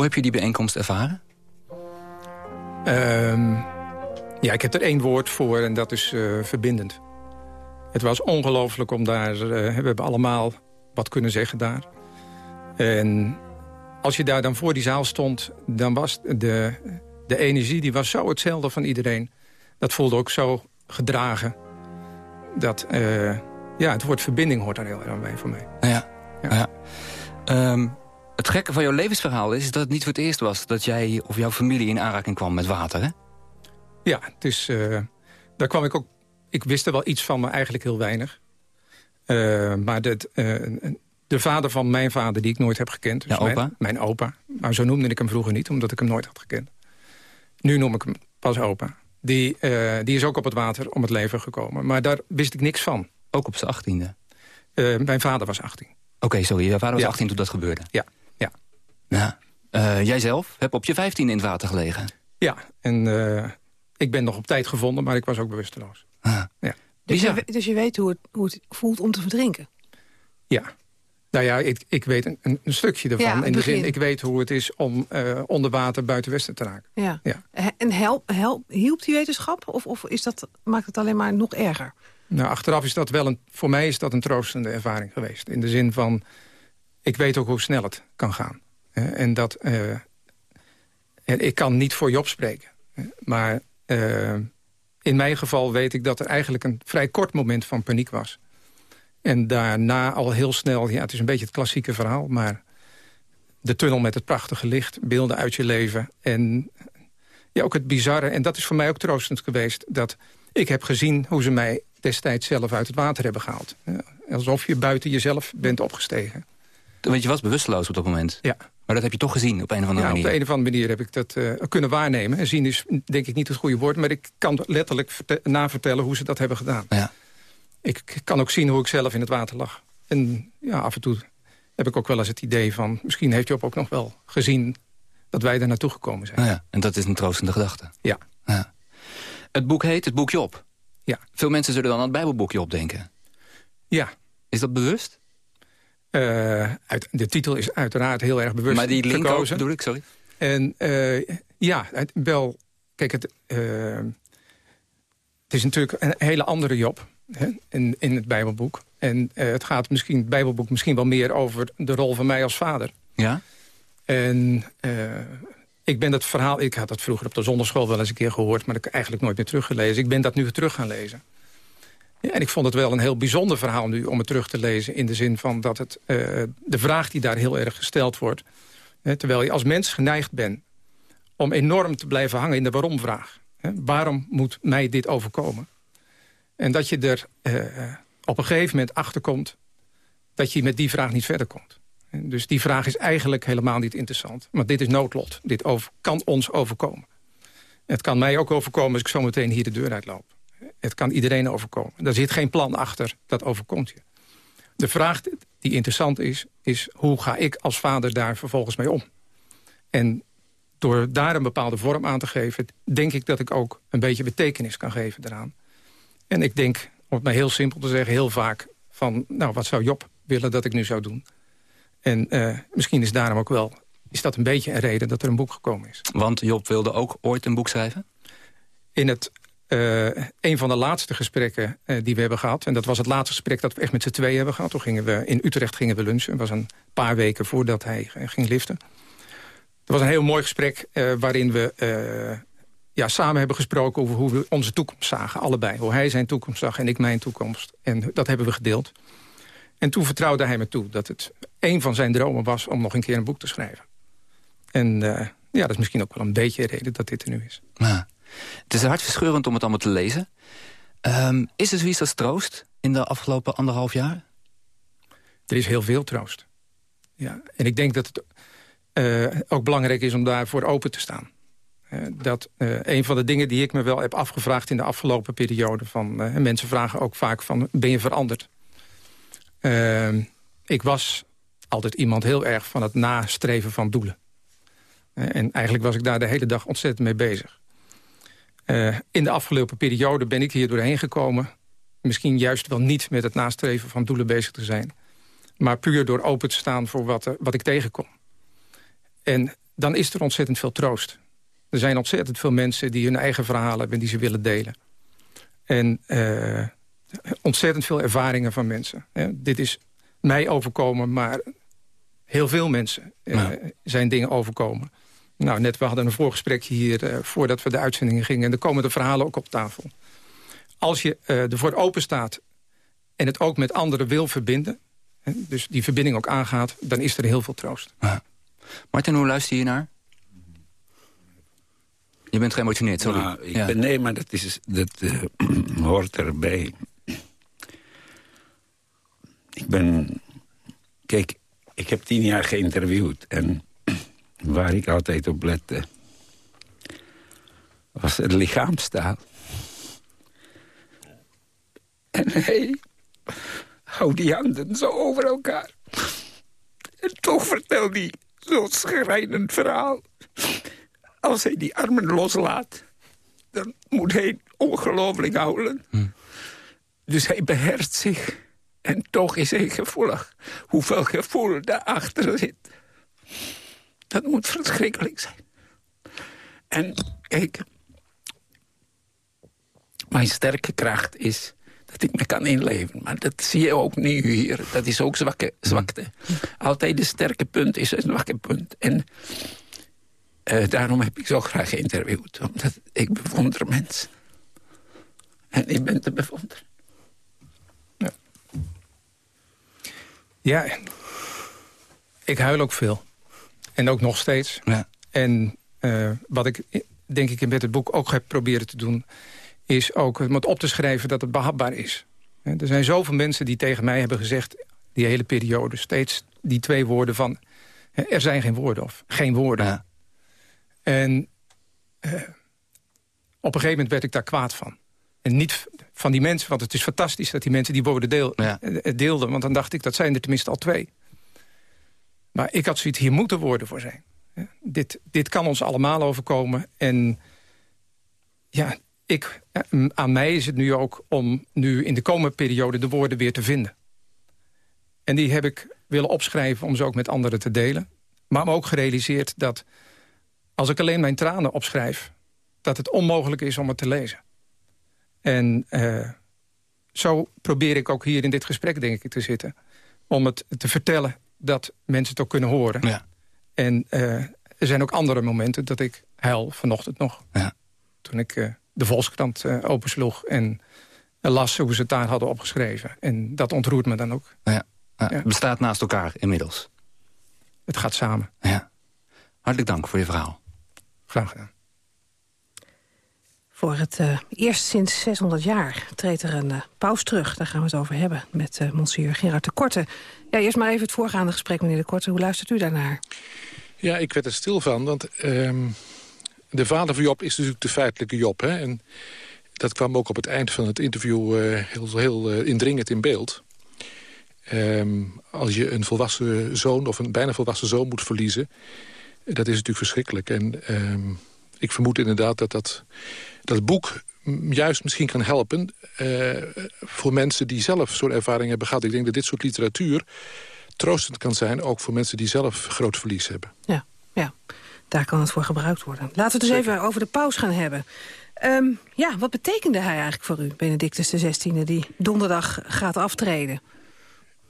Hoe heb je die bijeenkomst ervaren? Um, ja, ik heb er één woord voor en dat is uh, verbindend. Het was ongelooflijk om daar... Uh, we hebben allemaal wat kunnen zeggen daar. En als je daar dan voor die zaal stond... dan was de, de energie die was zo hetzelfde van iedereen. Dat voelde ook zo gedragen. Dat, uh, ja, het woord verbinding hoort daar heel erg bij voor mij. Ja, ja. ja. Um, het gekke van jouw levensverhaal is dat het niet voor het eerst was... dat jij of jouw familie in aanraking kwam met water, hè? Ja, uh, daar kwam ik ook... Ik wist er wel iets van, maar eigenlijk heel weinig. Uh, maar de, uh, de vader van mijn vader, die ik nooit heb gekend... Dus ja, opa? Mijn, mijn, opa, maar zo noemde ik hem vroeger niet... omdat ik hem nooit had gekend. Nu noem ik hem pas opa. Die, die is ook op het water om het leven gekomen. Maar daar wist ik niks van. Ook op zijn achttiende? mijn vader was 18. Oké, okay, sorry. Jouw vader was ja. 18 toen dat gebeurde? Ja. Ja. Uh, jijzelf hebt op je 15 in het water gelegen. Ja, en uh, ik ben nog op tijd gevonden, maar ik was ook bewusteloos. Ah. Ja. Dus, je, dus je weet hoe het, hoe het voelt om te verdrinken? Ja. Nou ja, ik, ik weet een, een stukje ervan. Ja, in de zin, ik weet hoe het is om uh, onder water buiten Westen te raken. Ja. ja. En help, help, hielp die wetenschap? Of, of is dat, maakt het alleen maar nog erger? Nou, achteraf is dat wel een... Voor mij is dat een troostende ervaring geweest. In de zin van ik weet ook hoe snel het kan gaan. En dat, en ik kan niet voor Job spreken. Maar uh, in mijn geval weet ik dat er eigenlijk een vrij kort moment van paniek was. En daarna al heel snel, ja, het is een beetje het klassieke verhaal... maar de tunnel met het prachtige licht, beelden uit je leven... en ja, ook het bizarre, en dat is voor mij ook troostend geweest... dat ik heb gezien hoe ze mij destijds zelf uit het water hebben gehaald. Alsof je buiten jezelf bent opgestegen. Want je was bewusteloos op dat moment. Ja. Maar dat heb je toch gezien op een of andere ja, manier? op de een of andere manier heb ik dat uh, kunnen waarnemen. En zien is denk ik niet het goede woord. Maar ik kan letterlijk navertellen hoe ze dat hebben gedaan. Ja. Ik kan ook zien hoe ik zelf in het water lag. En ja, af en toe heb ik ook wel eens het idee van... misschien heeft Job ook nog wel gezien dat wij daar naartoe gekomen zijn. Nou ja, en dat is een troostende gedachte. Ja. ja. Het boek heet Het Boek Job. Ja. Veel mensen zullen dan aan het Bijbelboekje opdenken. Ja. Is dat bewust? Uh, uit, de titel is uiteraard heel erg bewust Maar die link gekozen. bedoel ik, sorry. En uh, ja, het, wel... Kijk, het, uh, het is natuurlijk een hele andere Job hè, in, in het Bijbelboek. En het gaat misschien, het Bijbelboek misschien wel meer over de rol van mij als vader. Ja? En ik ben dat verhaal... Ik had dat vroeger op de zonderschool wel eens een keer gehoord... maar ik heb eigenlijk nooit meer teruggelezen. Ik ben dat nu terug gaan lezen. En ik vond het wel een heel bijzonder verhaal nu om het terug te lezen... in de zin van dat het, uh, de vraag die daar heel erg gesteld wordt... Hè, terwijl je als mens geneigd bent om enorm te blijven hangen in de waarom-vraag. Waarom moet mij dit overkomen? En dat je er uh, op een gegeven moment achterkomt... dat je met die vraag niet verder komt. Dus die vraag is eigenlijk helemaal niet interessant. Maar dit is noodlot. Dit kan ons overkomen. Het kan mij ook overkomen als ik zo meteen hier de deur uitloop. Het kan iedereen overkomen. Er zit geen plan achter, dat overkomt je. De vraag die interessant is, is hoe ga ik als vader daar vervolgens mee om? En door daar een bepaalde vorm aan te geven... denk ik dat ik ook een beetje betekenis kan geven daaraan. En ik denk, om het maar heel simpel te zeggen, heel vaak van... nou, wat zou Job willen dat ik nu zou doen? En uh, misschien is daarom ook wel... is dat een beetje een reden dat er een boek gekomen is. Want Job wilde ook ooit een boek schrijven? In het uh, een van de laatste gesprekken uh, die we hebben gehad... en dat was het laatste gesprek dat we echt met z'n tweeën hebben gehad. Toen gingen we in Utrecht gingen we lunchen. Het was een paar weken voordat hij ging liften. Het was een heel mooi gesprek waarin we ja, samen hebben gesproken... over hoe we onze toekomst zagen, allebei. Hoe hij zijn toekomst zag en ik mijn toekomst. En dat hebben we gedeeld. En toen vertrouwde hij me toe dat het een van zijn dromen was... om nog een keer een boek te schrijven. En ja, dat is misschien ook wel een beetje de reden dat dit er nu is. Ja. Het is hartverscheurend om het allemaal te lezen. Um, is er zoiets als troost in de afgelopen anderhalf jaar? Er is heel veel troost. Ja. En ik denk dat het uh, ook belangrijk is om daarvoor open te staan. Uh, dat uh, een van de dingen die ik me wel heb afgevraagd in de afgelopen periode... van mensen vragen ook vaak van, ben je veranderd? Ehm, ik was altijd iemand heel erg van het nastreven van doelen. en eigenlijk was ik daar de hele dag ontzettend mee bezig. Uh, in de afgelopen periode ben ik hier doorheen gekomen. Misschien juist wel niet met het nastreven van doelen bezig te zijn. Maar puur door open te staan voor wat, uh, wat ik tegenkom. En dan is er ontzettend veel troost. Er zijn ontzettend veel mensen die hun eigen verhalen hebben... die ze willen delen. En uh, ontzettend veel ervaringen van mensen. dit is mij overkomen, maar heel veel mensen ja. zijn dingen overkomen. Nou, net, we hadden een voorgesprekje hier uh, voordat we de uitzendingen gingen. En er komen de verhalen ook op tafel. Als je uh, ervoor open staat en het ook met anderen wil verbinden... Hè, dus die verbinding ook aangaat, dan is er heel veel troost. Ja. Martin, hoe luister je naar? Je bent geëmotioneerd, sorry. Nou, ik ja. ben, nee, maar dat, is, dat uh, hoort erbij. Ik ben... Kijk, ik heb tien jaar geïnterviewd en waar ik altijd op lette... was het lichaamstaal. En hij houdt die handen zo over elkaar. En toch vertelt hij zo'n schrijnend verhaal. Als hij die armen loslaat, dan moet hij ongelooflijk houden. Hm. Dus hij beheerst zich. En toch is hij gevoelig. Hoeveel gevoel daarachter zit. Dat moet verschrikkelijk zijn. En kijk, mijn sterke kracht is dat ik me kan inleven. Maar dat zie je ook nu hier. Dat is ook zwakke, zwakte. Altijd de sterke punt is een zwakke punt. En uh, daarom heb ik zo graag geïnterviewd. Omdat ik bewonder mensen. En ik ben te bewonderen. Ja. ja, ik huil ook veel. En ook nog steeds. Ja. En uh, wat ik denk ik met het boek ook heb proberen te doen... is ook het op te schrijven dat het behapbaar is. Er zijn zoveel mensen die tegen mij hebben gezegd... die hele periode steeds die twee woorden van... er zijn geen woorden of geen woorden. Ja. En uh, op een gegeven moment werd ik daar kwaad van. En niet van die mensen, want het is fantastisch dat die mensen die woorden deel, ja. deelden. Want dan dacht ik, dat zijn er tenminste al twee. Maar ik had zoiets, hier moeten woorden voor zijn. Dit, dit kan ons allemaal overkomen. En ja, ik, aan mij is het nu ook om nu in de komende periode de woorden weer te vinden. En die heb ik willen opschrijven om ze ook met anderen te delen. Maar me ook gerealiseerd dat als ik alleen mijn tranen opschrijf... dat het onmogelijk is om het te lezen. En uh, zo probeer ik ook hier in dit gesprek, denk ik, te zitten. Om het te vertellen dat mensen het ook kunnen horen. Ja. En uh, er zijn ook andere momenten dat ik huil vanochtend nog. Ja. Toen ik uh, de Volkskrant uh, opensloeg en las hoe ze het daar hadden opgeschreven. En dat ontroert me dan ook. Ja. Ja. Het bestaat naast elkaar inmiddels. Het gaat samen. Ja. Hartelijk dank voor je verhaal. Graag gedaan. Voor het uh, eerst sinds 600 jaar treedt er een uh, paus terug. Daar gaan we het over hebben met uh, monsieur Gerard de Korte. Ja, eerst maar even het voorgaande gesprek, meneer de Korte. Hoe luistert u daarnaar? Ja, ik werd er stil van, want um, de vader van Job is natuurlijk de feitelijke Job. Hè? En dat kwam ook op het eind van het interview heel, heel indringend in beeld. Um, als je een volwassen zoon of een bijna volwassen zoon moet verliezen... dat is natuurlijk verschrikkelijk. En um, ik vermoed inderdaad dat dat, dat boek juist misschien kan helpen uh, voor mensen die zelf zo'n ervaring hebben gehad. Ik denk dat dit soort literatuur troostend kan zijn... ook voor mensen die zelf groot verlies hebben. Ja, ja. daar kan het voor gebruikt worden. Laten we het dus even over de paus gaan hebben. Um, ja, wat betekende hij eigenlijk voor u, Benedictus XVI... die donderdag gaat aftreden?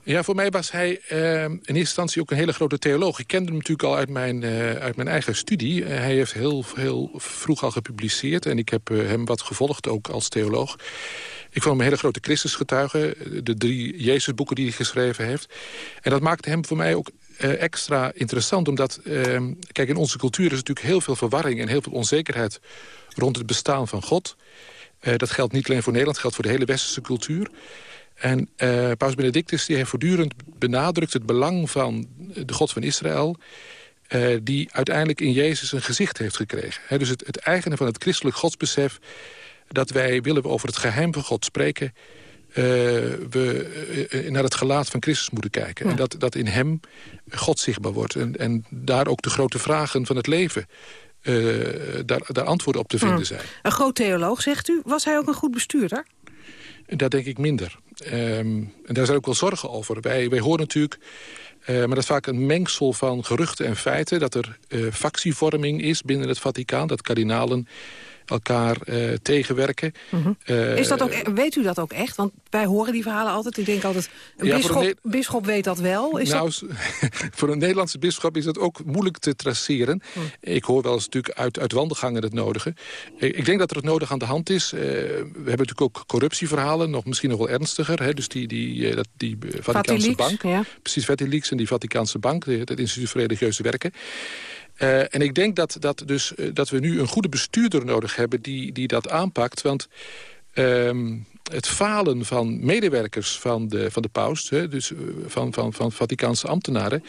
Ja, voor mij was hij uh, in eerste instantie ook een hele grote theoloog. Ik kende hem natuurlijk al uit mijn, uh, uit mijn eigen studie. Uh, hij heeft heel, heel vroeg al gepubliceerd en ik heb hem wat gevolgd ook als theoloog. Ik vond hem een hele grote Christusgetuige. De drie Jezusboeken die hij geschreven heeft. En dat maakte hem voor mij ook extra interessant. Omdat, uh, kijk, in onze cultuur is natuurlijk heel veel verwarring... en heel veel onzekerheid rond het bestaan van God. Dat geldt niet alleen voor Nederland, dat geldt voor de hele westerse cultuur. En uh, Paus Benedictus die heeft voortdurend benadrukt het belang van de God van Israël... Uh, die uiteindelijk in Jezus een gezicht heeft gekregen. He, dus het, het eigene van het christelijk godsbesef... dat wij, willen we over het geheim van God spreken... Uh, we naar het gelaat van Christus moeten kijken. Ja. En dat, dat in hem God zichtbaar wordt. En, en daar ook de grote vragen van het leven... daar, daar antwoorden op te vinden zijn. Een groot theoloog, zegt u. Was hij ook een goed bestuurder? Dat denk ik minder. Um, en daar zijn ook wel zorgen over. Wij, wij horen natuurlijk, uh, maar dat is vaak een mengsel van geruchten en feiten... dat er uh, factievorming is binnen het Vaticaan. Dat kardinalen elkaar uh, tegenwerken. Mm -hmm. uh, is dat ook, weet u dat ook echt? Want wij horen die verhalen altijd. Ik denk altijd, een ja, bisschop weet dat wel. Is nou, dat... voor een Nederlandse bisschop is dat ook moeilijk te traceren. Mm. Ik hoor wel eens natuurlijk uit, uit wandelgangen het nodige. Ik denk dat er het nodig aan de hand is. Uh, we hebben natuurlijk ook corruptieverhalen, nog misschien nog wel ernstiger. Hè? Dus die, die, dat, die Vaticaanse bank. Ja. Precies, Vatileaks en die Vaticaanse bank, het Instituut voor Religieuze Werken. Uh, en ik denk dat, dat, dus, uh, dat we nu een goede bestuurder nodig hebben die, die dat aanpakt. Want um, het falen van medewerkers van de, van de paus, hè, dus van, van, van Vaticaanse ambtenaren,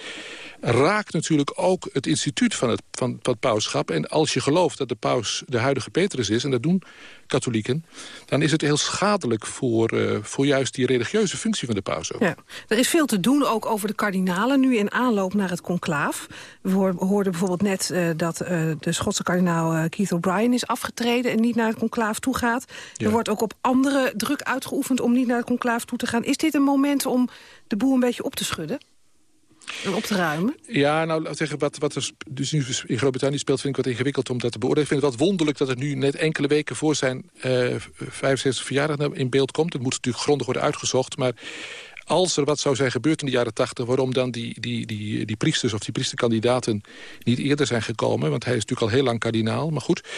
raakt natuurlijk ook het instituut van het, van, van het pauschap. En als je gelooft dat de paus de huidige Petrus is, en dat doen katholieken... dan is het heel schadelijk voor, uh, voor juist die religieuze functie van de paus ook. Ja. Er is veel te doen ook over de kardinalen nu in aanloop naar het conclaaf. We hoorden bijvoorbeeld net uh, dat uh, de Schotse kardinaal Keith O'Brien is afgetreden... en niet naar het conclaaf toe gaat. Ja. Er wordt ook op andere druk uitgeoefend om niet naar het conclaaf toe te gaan. Is dit een moment om de boel een beetje op te schudden? Op te ruimen? Ja, nou, zeggen, wat, wat er dus nu in Groot-Brittannië speelt... vind ik wat ingewikkeld om dat te beoordelen. Ik vind het wat wonderlijk dat het nu net enkele weken voor zijn... Uh, 65 verjaardag in beeld komt. Het moet natuurlijk grondig worden uitgezocht, maar als er wat zou zijn gebeurd in de jaren tachtig... waarom dan die, die, die, die priesters of die priesterkandidaten niet eerder zijn gekomen... want hij is natuurlijk al heel lang kardinaal, maar goed...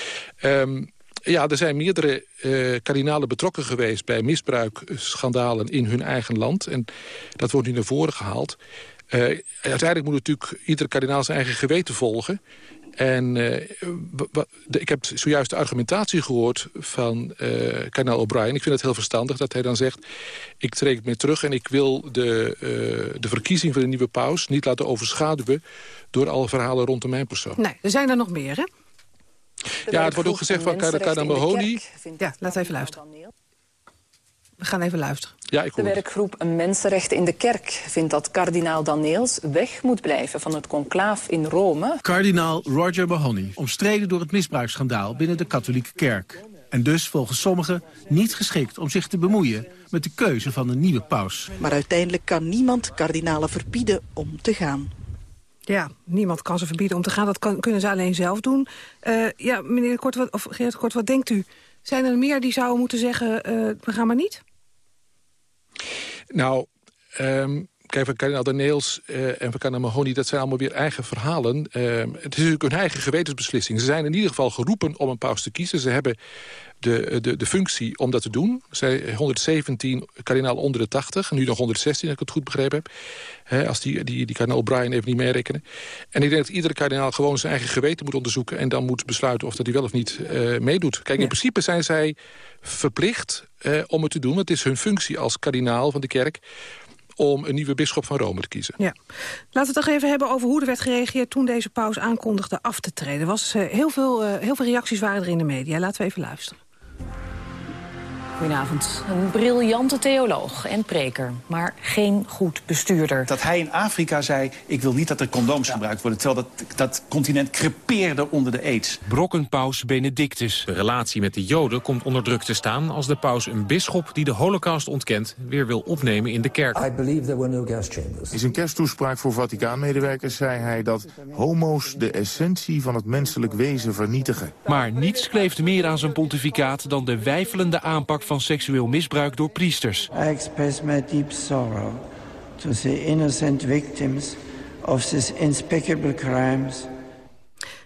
Um, ja, er zijn meerdere uh, kardinalen betrokken geweest... bij misbruikschandalen in hun eigen land. En dat wordt nu naar voren gehaald. Uh, uiteindelijk moet natuurlijk iedere kardinaal zijn eigen geweten volgen. En uh, de, ik heb zojuist de argumentatie gehoord van uh, kardinaal O'Brien. Ik vind het heel verstandig dat hij dan zegt... ik trek me terug en ik wil de, uh, de verkiezing van de nieuwe paus... niet laten overschaduwen door alle verhalen rondom mijn persoon. Nee, er zijn er nog meer, hè? Ja, het wordt ook gezegd van kardinaal Mahoney. Ja, we even luisteren. We gaan even luisteren. Ja, ik de werkgroep Mensenrechten in de Kerk vindt dat kardinaal Daneels weg moet blijven van het conclaaf in Rome. Kardinaal Roger Mahoney, omstreden door het misbruiksschandaal binnen de katholieke kerk. En dus volgens sommigen niet geschikt om zich te bemoeien met de keuze van een nieuwe paus. Maar uiteindelijk kan niemand kardinalen verbieden om te gaan. Ja, niemand kan ze verbieden om te gaan. Dat kan, kunnen ze alleen zelf doen. Uh, ja, meneer Kort, wat, of Gerrit Kort, wat denkt u? Zijn er meer die zouden moeten zeggen, uh, we gaan maar niet? Nou, um, kijk, van kardinaal Daneels uh, en van kardinaal Mahoney... dat zijn allemaal weer eigen verhalen. Uh, het is natuurlijk hun eigen gewetensbeslissing. Ze zijn in ieder geval geroepen om een paus te kiezen. Ze hebben de, de, de functie om dat te doen. Zij 117 kardinaal onder de 80, nu nog 116 als ik het goed begrepen heb. He, als die, die, die kardinaal O'Brien even niet meerekenen. En ik denk dat iedere kardinaal gewoon zijn eigen geweten moet onderzoeken... en dan moet besluiten of dat hij wel of niet uh, meedoet. Kijk, in principe zijn zij verplicht uh, om het te doen. Het is hun functie als kardinaal van de kerk om een nieuwe bisschop van Rome te kiezen. Ja. Laten we het toch even hebben over hoe er werd gereageerd... toen deze paus aankondigde af te treden. Was, uh, heel, veel, uh, heel veel reacties waren er in de media. Laten we even luisteren. Goedenavond. Een briljante theoloog en preker, maar geen goed bestuurder. Dat hij in Afrika zei, ik wil niet dat er condooms gebruikt worden... terwijl dat, dat continent crepeerde onder de aids. Brokkenpaus Benedictus. De relatie met de Joden komt onder druk te staan... als de paus een bisschop die de holocaust ontkent... weer wil opnemen in de kerk. I believe there were no gas chambers. In zijn kersttoespraak voor Vaticaanmedewerkers zei hij dat homo's de essentie van het menselijk wezen vernietigen. Maar niets kleeft meer aan zijn pontificaat dan de wijfelende aanpak van seksueel misbruik door priesters. I express my deep sorrow to the innocent victims of these unspeakable crimes.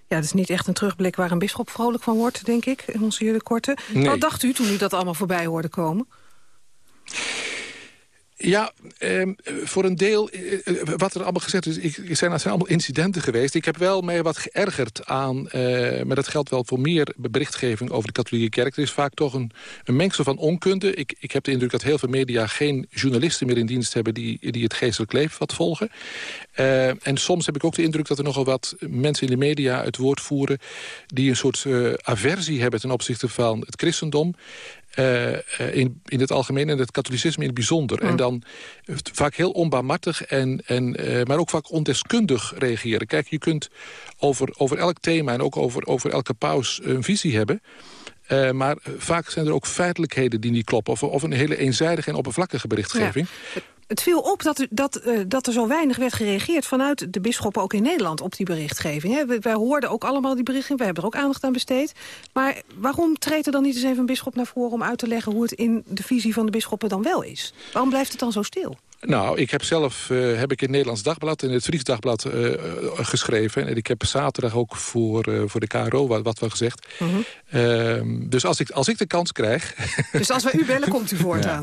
Ja, het is niet echt een terugblik waar een bisschop vrolijk van wordt, denk ik, in onze jullie korte. Nee. Wat dacht u toen u dat allemaal voorbij hoorde komen? Ja, ehm, voor een deel, eh, eh, wat er allemaal gezegd is, ik, zijn, zijn allemaal incidenten geweest. Ik heb wel mij wat geërgerd aan, eh, maar dat geldt wel voor meer berichtgeving over de katholieke kerk. Er is vaak toch een, een mengsel van onkunde. Ik, ik heb de indruk dat heel veel media geen journalisten meer in dienst hebben die, die het geestelijk leven wat volgen. En soms heb ik ook de indruk dat er nogal wat mensen in de media het woord voeren... die een soort aversie hebben ten opzichte van het christendom... eh, eh, in, in het algemeen en het katholicisme in het bijzonder. En dan vaak heel onbarmhartig, en, en, eh, maar ook vaak ondeskundig reageren. Kijk, je kunt over, over elk thema en ook over, over elke paus een visie hebben... Maar vaak zijn er ook feitelijkheden die niet kloppen... of, of een hele eenzijdige en oppervlakkige berichtgeving. Het viel op dat, dat, eh, dat er zo weinig werd gereageerd vanuit de bisschoppen ook in Nederland op die berichtgeving. Hè. We- Wij hoorden ook allemaal die berichtgeving, wij hebben er ook aandacht aan besteed. Maar waarom treedt er dan niet eens even een bisschop naar voren om uit te leggen hoe het in de visie van de bisschoppen dan wel is? Waarom blijft het dan zo stil? Nou, ik heb zelf eh, heb ik in het Nederlands Dagblad... in het Fries Dagblad eh, eh, geschreven. En ik heb zaterdag ook voor, eh, voor de KRO wat, wat wel gezegd. Ehm, dus als ik, als ik de kans krijg... Dus als wij u bellen, komt u voortaan.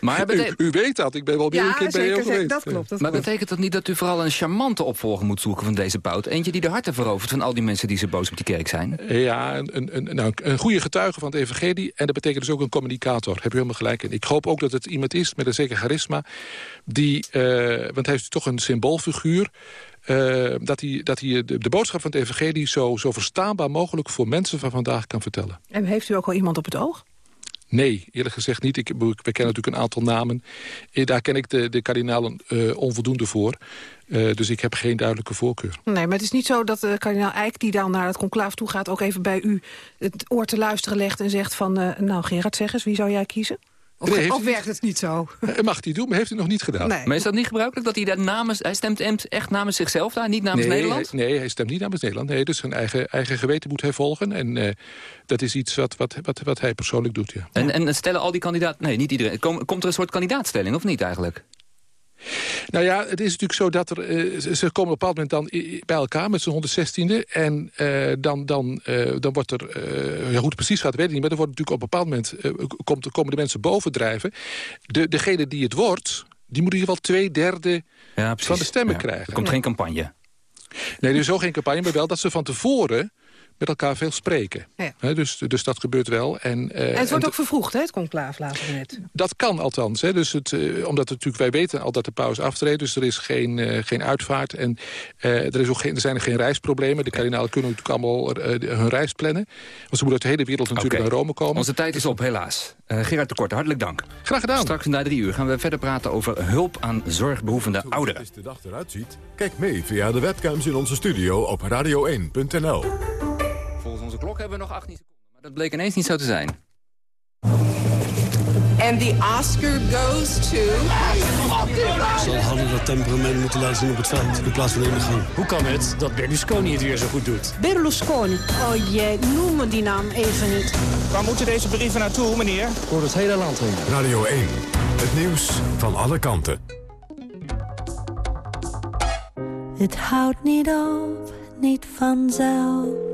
Maar u, u weet dat, ik ben wel meer Ja, een keer bij zeker, jou zeker, dat klopt, dat maar klopt. betekent dat niet dat u vooral een charmante opvolger moet zoeken van deze pout? Eentje die de harten verovert van al die mensen die zo boos op die kerk zijn? Ja, een, een, een, nou, een goede getuige van het evangelie. En dat betekent dus ook een communicator. Heb je helemaal gelijk in. Ik hoop ook dat het iemand is met een zeker charisma. Die, eh, want hij is toch een symboolfiguur. eh, dat hij, dat hij de, de boodschap van het evangelie zo, zo verstaanbaar mogelijk voor mensen van vandaag kan vertellen. En heeft u ook al iemand op het oog? Nee, eerlijk gezegd niet. Ik, we kennen natuurlijk een aantal namen. Eh, Daar ken ik de, de kardinalen onvoldoende voor. Dus ik heb geen duidelijke voorkeur. Nee, maar het is niet zo dat kardinaal Eijk, die dan naar het conclaaf toe gaat... ook even bij u het oor te luisteren legt en zegt van... nou, Gerard, zeg eens, wie zou jij kiezen? Of, werkt het niet zo? Eh, Mag hij doen, maar heeft hij nog niet gedaan. Nee. Maar is dat niet gebruikelijk dat hij daar namens... Hij stemt emt- echt namens zichzelf daar, niet namens nee, Nederland? Hij, nee, hij stemt niet namens Nederland. Nee, dus zijn eigen, eigen geweten moet hij volgen. En eh, dat is iets wat, wat, wat, wat hij persoonlijk doet, ja. En, en stellen al die kandidaten... Nee, niet iedereen. Kom- komt er een soort kandidaatstelling of niet eigenlijk? Nou ja, het is natuurlijk zo dat er, eh, ze- komen op een bepaald moment dan bij elkaar met z'n 116e. En eh, dan, dan, eh, dan wordt er, ja, hoe het precies gaat, weet ik niet. Maar er wordt natuurlijk op een bepaald moment, komt, komen de mensen bovendrijven. De, degene die het wordt, die moet in ieder geval twee derde Ja, van de stemmen Ja, krijgen. Er komt geen campagne. Nee, er is ook geen campagne, maar wel dat ze van tevoren met elkaar veel spreken. Ja. Dus, dus dat gebeurt wel. En, eh, En het wordt en ook vervroegd, hè, het conclaaf, laten we net. dat kan althans. Hè. Dus het, eh, omdat het natuurlijk, wij weten al dat de paus aftreedt. Dus er is geen, eh, geen uitvaart. En eh, er, is ook geen, er zijn er geen reisproblemen. De kardinalen kunnen natuurlijk allemaal hun reis plannen. Want ze moeten uit de hele wereld natuurlijk naar Rome komen. Onze tijd is op, helaas. Eh, Gerard de Korte, hartelijk dank. Graag gedaan. Straks na drie uur gaan we verder praten over hulp aan zorgbehoevende ouderen. Hoe de dag eruit ziet? Kijk mee via de webcams in onze studio op radio1.nl. Onze klok hebben we nog 18 seconden. Maar dat bleek ineens niet zo te zijn. And the Oscar goes to... zal hadden dat temperament moeten laten zien op het veld in plaats van in de gang. Hoe kan het dat Berlusconi het weer zo goed doet? Berlusconi. Oh jee, noem me die naam even niet. Waar moeten deze brieven naartoe, meneer? Door het hele land heen. Radio 1. Het nieuws van alle kanten. Het houdt niet op, niet vanzelf.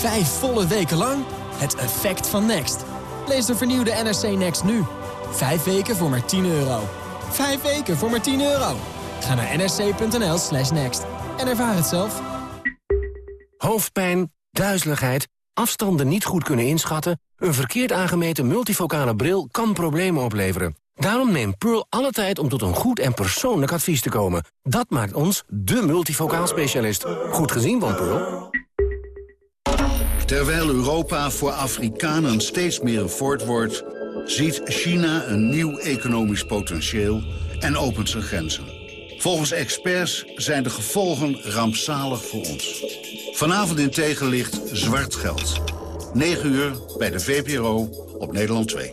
Vijf volle weken lang. Het effect van Next. Lees de vernieuwde NRC Next nu. Vijf weken voor maar 10 euro. Vijf weken voor maar 10 euro. Ga naar nrc.nl slash next en ervaar het zelf. Hoofdpijn, duizeligheid, afstanden niet goed kunnen inschatten... een verkeerd aangemeten multifocale bril kan problemen opleveren. Daarom neemt Pearl alle tijd om tot een goed en persoonlijk advies te komen. Dat maakt ons de multifocaal specialist. Goed gezien van Pearl. Terwijl Europa voor Afrikanen steeds meer een fort wordt... ziet China een nieuw economisch potentieel en opent zijn grenzen. Volgens experts zijn de gevolgen rampzalig voor ons. Vanavond in tegenlicht zwart geld. 9 uur bij de VPRO op Nederland 2.